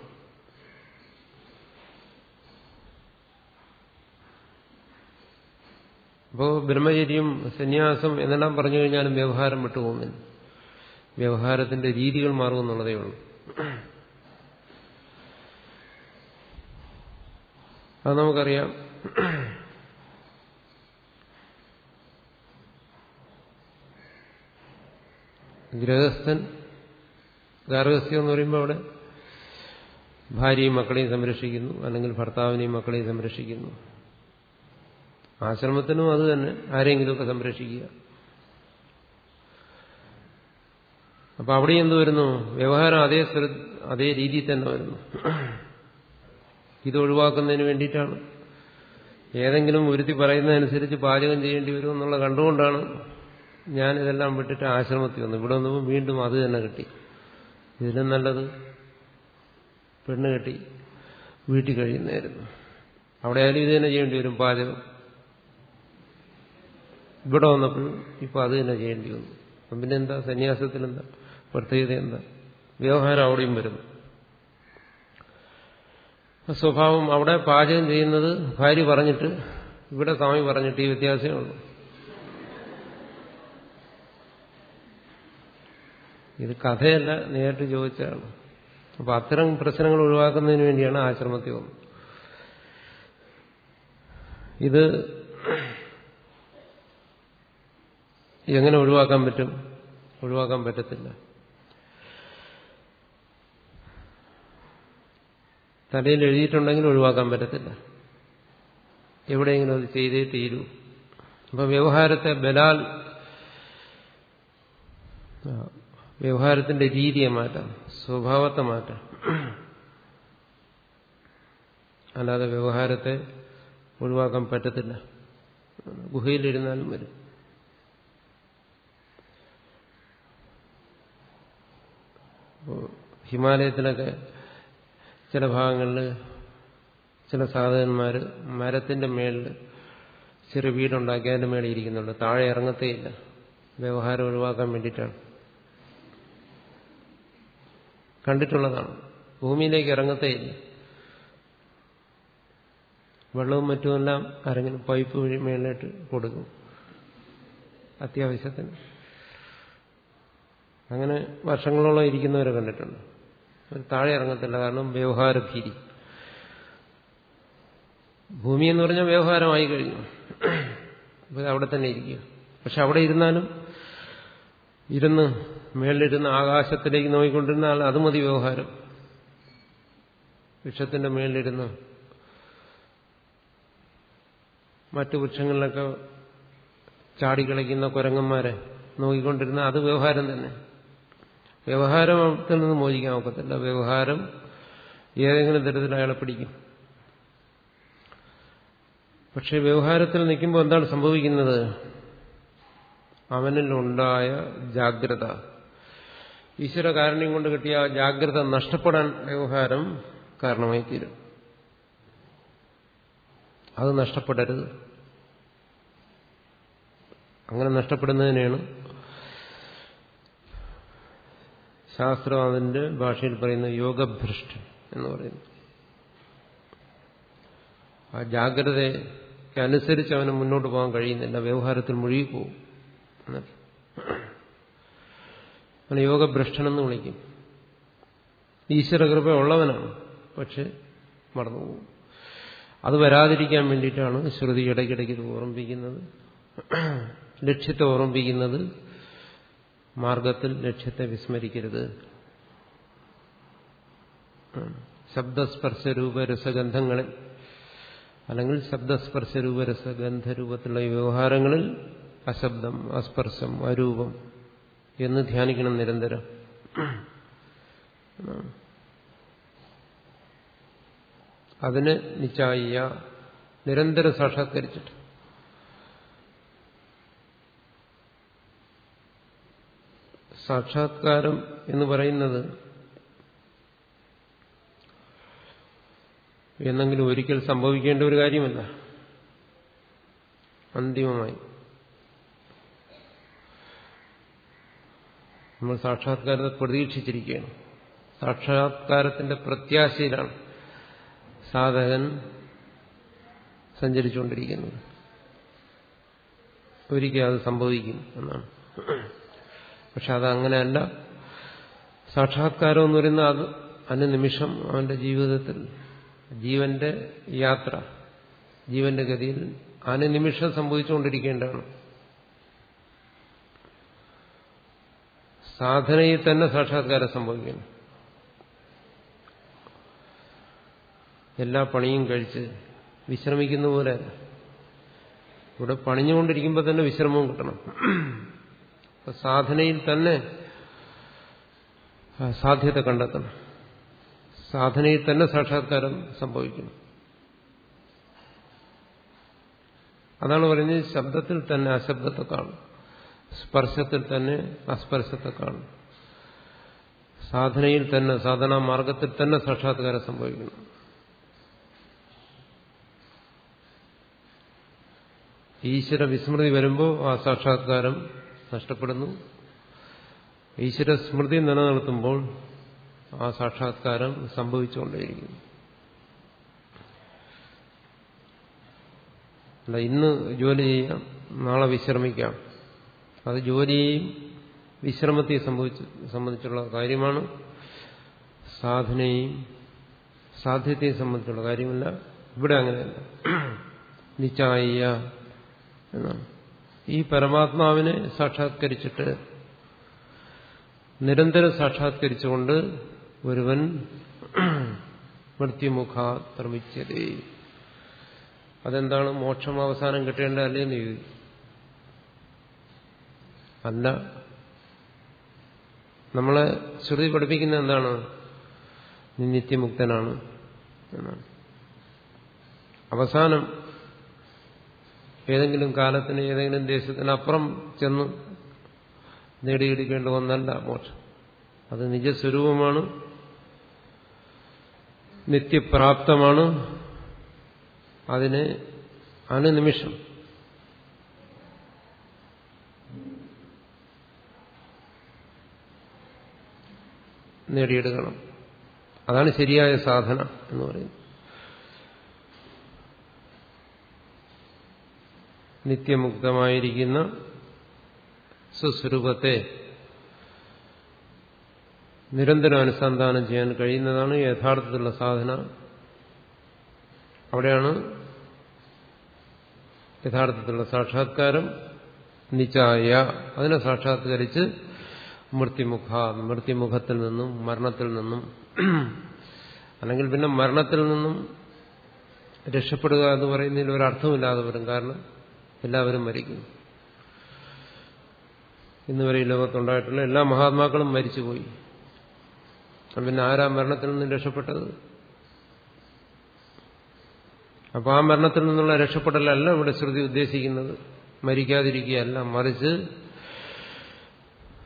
അപ്പോൾ ബ്രഹ്മചര്യം സന്യാസം എന്നെല്ലാം പറഞ്ഞു കഴിഞ്ഞാലും വ്യവഹാരം വിട്ടുപോകുന്നില്ല. വ്യവഹാരത്തിന്റെ രീതികൾ മാറുമെന്നുള്ളതേ ഉള്ളൂ. അത് നമുക്കറിയാം. ഗൃഹസ്ഥൻ ഗാർഹസ്ഥ്യം എന്ന് പറയുമ്പോൾ അവിടെ ഭാര്യയും മക്കളെയും സംരക്ഷിക്കുന്നു അല്ലെങ്കിൽ ഭർത്താവിനെയും മക്കളെയും സംരക്ഷിക്കുന്നു. ആശ്രമത്തിനും അത് തന്നെ. ആരെങ്കിലുമൊക്കെ സംരക്ഷിക്കുക. അപ്പൊ അവിടെ എന്ത് വരുന്നു? വ്യവഹാരം അതേ അതേ രീതിയിൽ തന്നെ വരുന്നു. ഇത് ഒഴിവാക്കുന്നതിന് വേണ്ടിയിട്ടാണ്. ഏതെങ്കിലും ഉരുത്തി പറയുന്നതനുസരിച്ച് പാചകം ചെയ്യേണ്ടി വരും എന്നുള്ള കണ്ടുകൊണ്ടാണ് ഞാനിതെല്ലാം വിട്ടിട്ട് ആശ്രമത്തിൽ വന്നു ഇവിടെ വന്നപ്പോൾ വീണ്ടും അത് തന്നെ കിട്ടി. ഇതിലും നല്ലത് പെണ്ണ് കെട്ടി വീട്ടിൽ കഴിയുന്നതായിരുന്നു. അവിടെ ആയാലും ഇത് തന്നെ ചെയ്യേണ്ടി വരും പാചകം. ഇവിടെ വന്നപ്പോൾ ഇപ്പൊ അത് തന്നെ ചെയ്യേണ്ടി വന്നു. അപ്പം പിന്നെ എന്താ? സന്യാസത്തിൽ എന്താ പ്രത്യേകത എന്താ? വ്യവഹാരം അവിടെയും വരുന്നു. സ്വഭാവം അവിടെ പാചകം ചെയ്യുന്നത് ഭാര്യ പറഞ്ഞിട്ട് ഇവിടെ സ്വാമി പറഞ്ഞിട്ട് ഈ വ്യത്യാസമേ ഉള്ളൂ. ഇത് കഥയല്ല നേരിട്ട് ചോദിച്ചതാണ്. അപ്പൊ അത്തരം പ്രശ്നങ്ങൾ ഒഴിവാക്കുന്നതിന് വേണ്ടിയാണ് ആശ്രമത്തിൽ വന്നത്. ഇത് എങ്ങനെ ഒഴിവാക്കാൻ പറ്റും? ഒഴിവാക്കാൻ പറ്റത്തില്ല. തലയിൽ എഴുതിയിട്ടുണ്ടെങ്കിൽ ഒഴിവാക്കാൻ പറ്റത്തില്ല. എവിടെയെങ്കിലും അത് ചെയ്തേ തീരൂ. അപ്പൊ വ്യവഹാരത്തെ ബലാൽ വ്യവഹാരത്തിന്റെ രീതിയെ മാറ്റാം സ്വഭാവത്തെ മാറ്റാം. അല്ലാതെ വ്യവഹാരത്തെ ഒഴിവാക്കാൻ പറ്റത്തില്ല. ഗുഹയിലിരുന്നാലും വരും. ഹിമാലയത്തിലൊക്കെ ചില ഭാഗങ്ങളിൽ ചില സാധകന്മാർ മരത്തിന്റെ മേളിൽ ചെറിയ വീടുണ്ടാക്കി അതിന്റെ മേളിൽ ഇരിക്കുന്നുണ്ട്. താഴെ ഇറങ്ങത്തേയില്ല. വ്യവഹാരം ഒഴിവാക്കാൻ വേണ്ടിയിട്ടാണ്. കണ്ടിട്ടുള്ളതാണ്. ഭൂമിയിലേക്ക് ഇറങ്ങത്തേയില്ല. വെള്ളവും മറ്റുമെല്ലാം ആരെങ്കിലും പൈപ്പ് വഴി മേളിലിട്ട് കൊടുക്കും. അത്യാവശ്യത്തിന്. അങ്ങനെ വർഷങ്ങളോളം ഇരിക്കുന്നവരെ കണ്ടിട്ടുണ്ട്. താഴെ ഇറങ്ങത്തില്ല കാരണം വ്യവഹാരഭീതി. ഭൂമി എന്ന് പറഞ്ഞാൽ വ്യവഹാരമായി കഴിഞ്ഞു. അവിടെ തന്നെ ഇരിക്കുക. പക്ഷെ അവിടെ ഇരുന്നാലും ഇരുന്ന് മേളിലിരുന്ന് ആകാശത്തിലേക്ക് നോക്കിക്കൊണ്ടിരുന്നാൽ അത് മതി വ്യവഹാരം. വൃക്ഷത്തിന്റെ മേളിലിരുന്ന് മറ്റു വൃക്ഷങ്ങളിലൊക്കെ ചാടിക്കളിക്കുന്ന കുരങ്ങന്മാരെ നോക്കിക്കൊണ്ടിരുന്ന അത് വ്യവഹാരം തന്നെ. വ്യവഹാരത്തിൽ നിന്ന് മോചിക്കാൻ ഒക്കത്തില്ല. വ്യവഹാരം ഏതെങ്കിലും തരത്തിൽ അയാളെ പിടിക്കും. പക്ഷെ വ്യവഹാരത്തിൽ നിൽക്കുമ്പോൾ എന്താണ് സംഭവിക്കുന്നത്? അവനിലുണ്ടായ ജാഗ്രത. ഈശ്വര കാരണം കൊണ്ട് കിട്ടിയ ആ ജാഗ്രത നഷ്ടപ്പെടാൻ വ്യവഹാരം കാരണമായി തീരും അത് നഷ്ടപ്പെടരുത്. അങ്ങനെ നഷ്ടപ്പെടുന്നതിനെയാണ് ശാസ്ത്രം അതിന്റെ ഭാഷയിൽ പറയുന്ന യോഗഭ്രഷ്ടൻ എന്ന് പറയുന്നു. ആ ജാഗ്രതയ്ക്കനുസരിച്ച് അവന് മുന്നോട്ട് പോകാൻ കഴിയുന്നില്ല. വ്യവഹാരത്തിൽ മുഴുകിപ്പോവും അവന് യോഗഭ്രഷ്ടനെന്ന് വിളിക്കും. ഈശ്വരകൃപ ഉള്ളവനാണ് പക്ഷെ മറന്നുപോകും അത് വരാതിരിക്കാൻ വേണ്ടിയിട്ടാണ് ശ്രുതി ഇടയ്ക്കിടയ്ക്ക് ഇത് ഓർമ്മിപ്പിക്കുന്നത്. ലക്ഷ്യത്തെ ഓർമ്മിപ്പിക്കുന്നത്. മാർഗത്തിൽ ലക്ഷ്യത്തെ വിസ്മരിക്കരുത്. ശബ്ദസ്പർശ രൂപരസഗന്ധങ്ങളിൽ അല്ലെങ്കിൽ ശബ്ദസ്പർശ രൂപരസഗന്ധരൂപത്തിലുള്ള രൂപത്തിലുള്ള വ്യവഹാരങ്ങളിൽ അശബ്ദം അസ്പർശം അരൂപം എന്ന് ധ്യാനിക്കണം നിരന്തരം. അതിന് നിശ്ചായ നിരന്തരം സാക്ഷാത്കരിച്ചിട്ട് സാക്ഷാത്കാരം എന്ന് പറയുന്നത് എന്നെങ്കിലും ഒരിക്കൽ സംഭവിക്കേണ്ട ഒരു കാര്യമല്ല. അന്തിമമായി. നമ്മൾ സാക്ഷാത്കാരത്തെ പ്രതീക്ഷിച്ചിരിക്കുകയാണ്. സാക്ഷാത്കാരത്തിന്റെ പ്രത്യാശയിലാണ് സാധകൻ സഞ്ചരിച്ചുകൊണ്ടിരിക്കുന്നത്. ഒരിക്കൽ അത് സംഭവിക്കും എന്നാണ്. പക്ഷെ അതങ്ങനെയല്ല. സാക്ഷാത്കാരം എന്ന് പറയുന്ന അത് അനുനിമിഷം അവന്റെ ജീവിതത്തിൽ ജീവന്റെ യാത്ര ജീവന്റെ ഗതിയിൽ അനുനിമിഷം സംഭവിച്ചുകൊണ്ടിരിക്കേണ്ടതാണ്. സാധനയിൽ തന്നെ സാക്ഷാത്കാരം സംഭവിക്കണം. എല്ലാ പണിയും കഴിച്ച് വിശ്രമിക്കുന്ന പോലെ ഇവിടെ പണിഞ്ഞുകൊണ്ടിരിക്കുമ്പോൾ തന്നെ വിശ്രമവും കിട്ടണം. സാധനയിൽ തന്നെ സാധ്യത കണ്ടെത്തണം. സാധനയിൽ തന്നെ സാക്ഷാത്കാരം സംഭവിക്കണം. അതാണ് പറയുന്നത് ശബ്ദത്തിൽ തന്നെ അശബ്ദത്തെ കാണും. സ്പർശത്തിൽ തന്നെ അസ്പർശത്തെ കാണും. സാധനയിൽ തന്നെ സാധനാ മാർഗത്തിൽ തന്നെ സാക്ഷാത്കാരം സംഭവിക്കണം. ഈശ്വര വിസ്മൃതി വരുമ്പോൾ ആ സാക്ഷാത്കാരം നഷ്ടപ്പെടുന്നു. ഈശ്വര സ്മൃതി നിലനിർത്തുമ്പോൾ ആ സാക്ഷാത്കാരം സംഭവിച്ചുകൊണ്ടേയിരിക്കുന്നു. അല്ല ഇന്ന് ജോലി ചെയ്യാം നാളെ വിശ്രമിക്കാം. അത് ജോലിയെയും വിശ്രമത്തെ സംഭവിച്ച് സംബന്ധിച്ചുള്ള കാര്യമാണ്. സാധനയും സാധ്യതയും സംബന്ധിച്ചുള്ള കാര്യമല്ല. ഇവിടെ അങ്ങനെയല്ല. നിച്ചായ എന്നാണ്. ഈ പരമാത്മാവിനെ സാക്ഷാത്കരിച്ചിട്ട് നിരന്തരം സാക്ഷാത്കരിച്ചുകൊണ്ട് ഒരുവൻ മൃത്യുമുഖ പ്രമിച്ചതേ അതെന്താണ് മോക്ഷം അവസാനം കിട്ടേണ്ട അല്ലേ ചോദിക്കും അല്ല. നമ്മളെ ശ്രുതി പഠിപ്പിക്കുന്ന എന്താണ്? നിത്യമുക്തനാണ് എന്നാണ്. അവസാനം ഏതെങ്കിലും കാലത്തിന് ഏതെങ്കിലും ദേശത്തിനപ്പുറം ചെന്ന് നേടിയെടുക്കേണ്ട ഒന്നല്ല മോക്ഷം. അത് നിജസ്വരൂപമാണ്. നിത്യപ്രാപ്തമാണ്. അതിന് അനുനിമിഷം. നേടിയെടുക്കണം. അതാണ് ശരിയായ സാധന എന്ന് പറയുന്നത്. നിത്യമുക്തമായിരിക്കുന്ന സ്വസ്വരൂപത്തെ നിരന്തരം അനുസന്ധാനം ചെയ്യാൻ കഴിയുന്നതാണ് യഥാർത്ഥത്തിലുള്ള സാധന. അവിടെയാണ് യഥാർത്ഥത്തിലുള്ള സാക്ഷാത്കാരം. നിചായ. അതിനെ സാക്ഷാത്കരിച്ച് മൃത്യുമുഖ മൃത്യുമുഖത്തിൽ നിന്നും മരണത്തിൽ നിന്നും അല്ലെങ്കിൽ പിന്നെ മരണത്തിൽ നിന്നും രക്ഷപ്പെടുക എന്ന് പറയുന്നതിൽ ഒരർത്ഥമില്ലാതെ വരും കാരണം എല്ലാവരും മരിക്കും ഇന്ന് വരെ ഈ ലോകത്തുണ്ടായിട്ടുള്ള എല്ലാ മഹാത്മാക്കളും മരിച്ചുപോയി. പിന്നെ ആരാ മരണത്തിൽ നിന്നും രക്ഷപ്പെട്ടത്? അപ്പൊ ആ മരണത്തിൽ നിന്നുള്ള രക്ഷപ്പെടലല്ല ഇവിടെ ശ്രുതി ഉദ്ദേശിക്കുന്നത്. മരിക്കാതിരിക്കുകയല്ല മറിച്ച്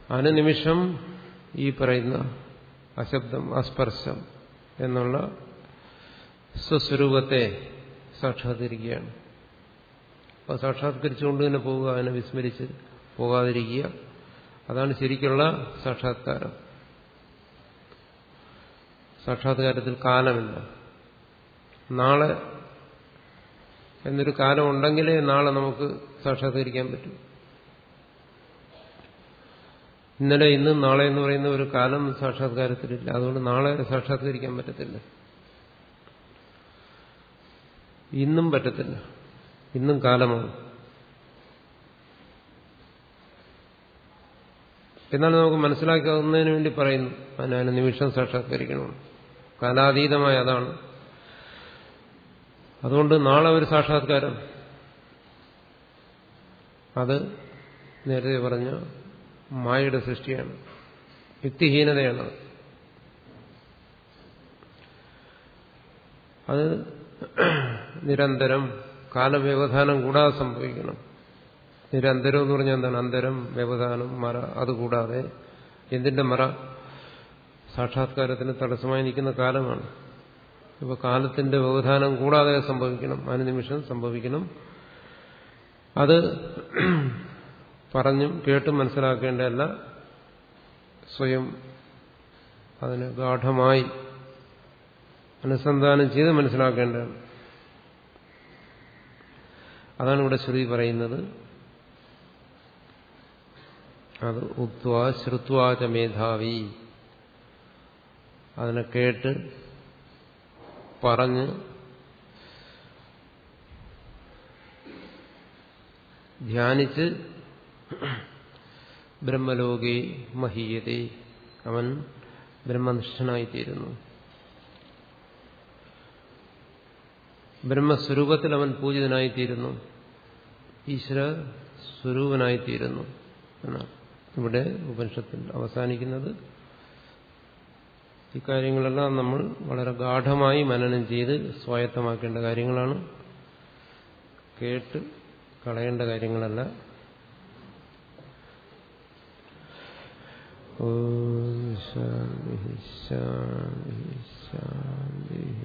അനുനിമിഷം ഈ പറയുന്ന അശബ്ദം അസ്പർശം എന്നുള്ള സ്വസ്വരൂപത്തെ സാക്ഷാത്കരിക്കുകയാണ്. അപ്പോൾ സാക്ഷാത്കരിച്ചുകൊണ്ട് തന്നെ പോവുക അതിനെ വിസ്മരിച്ച് പോകാതിരിക്കുക. അതാണ് ശരിക്കുള്ള സാക്ഷാത്കാരം. സാക്ഷാത്കാരത്തിൽ കാലമില്ല. നാളെ എന്നൊരു കാലം ഉണ്ടെങ്കിലേ നാളെ നമുക്ക് സാക്ഷാത്കരിക്കാൻ പറ്റും. ഇന്നലെ ഇന്ന് നാളെ എന്ന് പറയുന്ന ഒരു കാലം സാക്ഷാത്കാരത്തിലില്ല. അതുകൊണ്ട് നാളെ സാക്ഷാത്കരിക്കാൻ പറ്റത്തില്ല. ഇന്നും പറ്റത്തില്ല. ഇന്നും കാലമാണ്. എന്നാൽ നമുക്ക് മനസ്സിലാക്കാവുന്നതിന് വേണ്ടി പറയുന്നു അതിനു നിമിഷം സാക്ഷാത്കരിക്കണം കാലാതീതമായ അതാണ്. അതുകൊണ്ട് നാളെ ഒരു സാക്ഷാത്കാരം. അത് നേരത്തെ പറഞ്ഞ മായയുടെ സൃഷ്ടിയാണ്. യുക്തിഹീനതയാണ് അത് നിരന്തരം കാലവ്യവധാനം കൂടാതെ സംഭവിക്കണം. നിരന്തരം എന്ന് പറഞ്ഞാൽ എന്താണ്? അന്തരം വ്യവധാനം മറ അതുകൂടാതെ എന്തിന്റെ മറ? സാക്ഷാത്കാരത്തിന് തടസ്സമായി നിൽക്കുന്ന കാലമാണ്. ഇപ്പൊ കാലത്തിന്റെ വ്യവധാനം കൂടാതെ സംഭവിക്കണം. അനുനിമിഷം സംഭവിക്കണം. അത് പറഞ്ഞും കേട്ടും മനസ്സിലാക്കേണ്ടതല്ല. സ്വയം അതിന് ഗാഠമായി അനുസന്ധാനം ചെയ്ത് മനസ്സിലാക്കേണ്ടതാണ്. അതാണ് ഇവിടെ ശ്രുതി പറയുന്നത്. അത് ഉക്വ ശ്രുത്വാച മേധാവി. അതിനെ കേട്ട് പറഞ്ഞ് ധ്യാനിച്ച് ബ്രഹ്മലോകെ മഹീയതേ. അവൻ ബ്രഹ്മനിഷ്ഠനായിത്തീരുന്നു. ബ്രഹ്മസ്വരൂപത്തിൽ അവൻ പൂജിതനായിത്തീരുന്നു. ഈശ്വര സ്വരൂപനായിത്തീരുന്നു എന്നാണ് ഇവിടെ ഉപനിഷത്തിൽ അവസാനിക്കുന്നത്. ഇക്കാര്യങ്ങളെല്ലാം നമ്മൾ വളരെ ഗാഠമായി മനനം ചെയ്ത് സ്വായത്തമാക്കേണ്ട കാര്യങ്ങളാണ്. കേട്ട് കളയേണ്ട കാര്യങ്ങളല്ല. ഓ ശാന്തി ശാന്തി ശാന്തി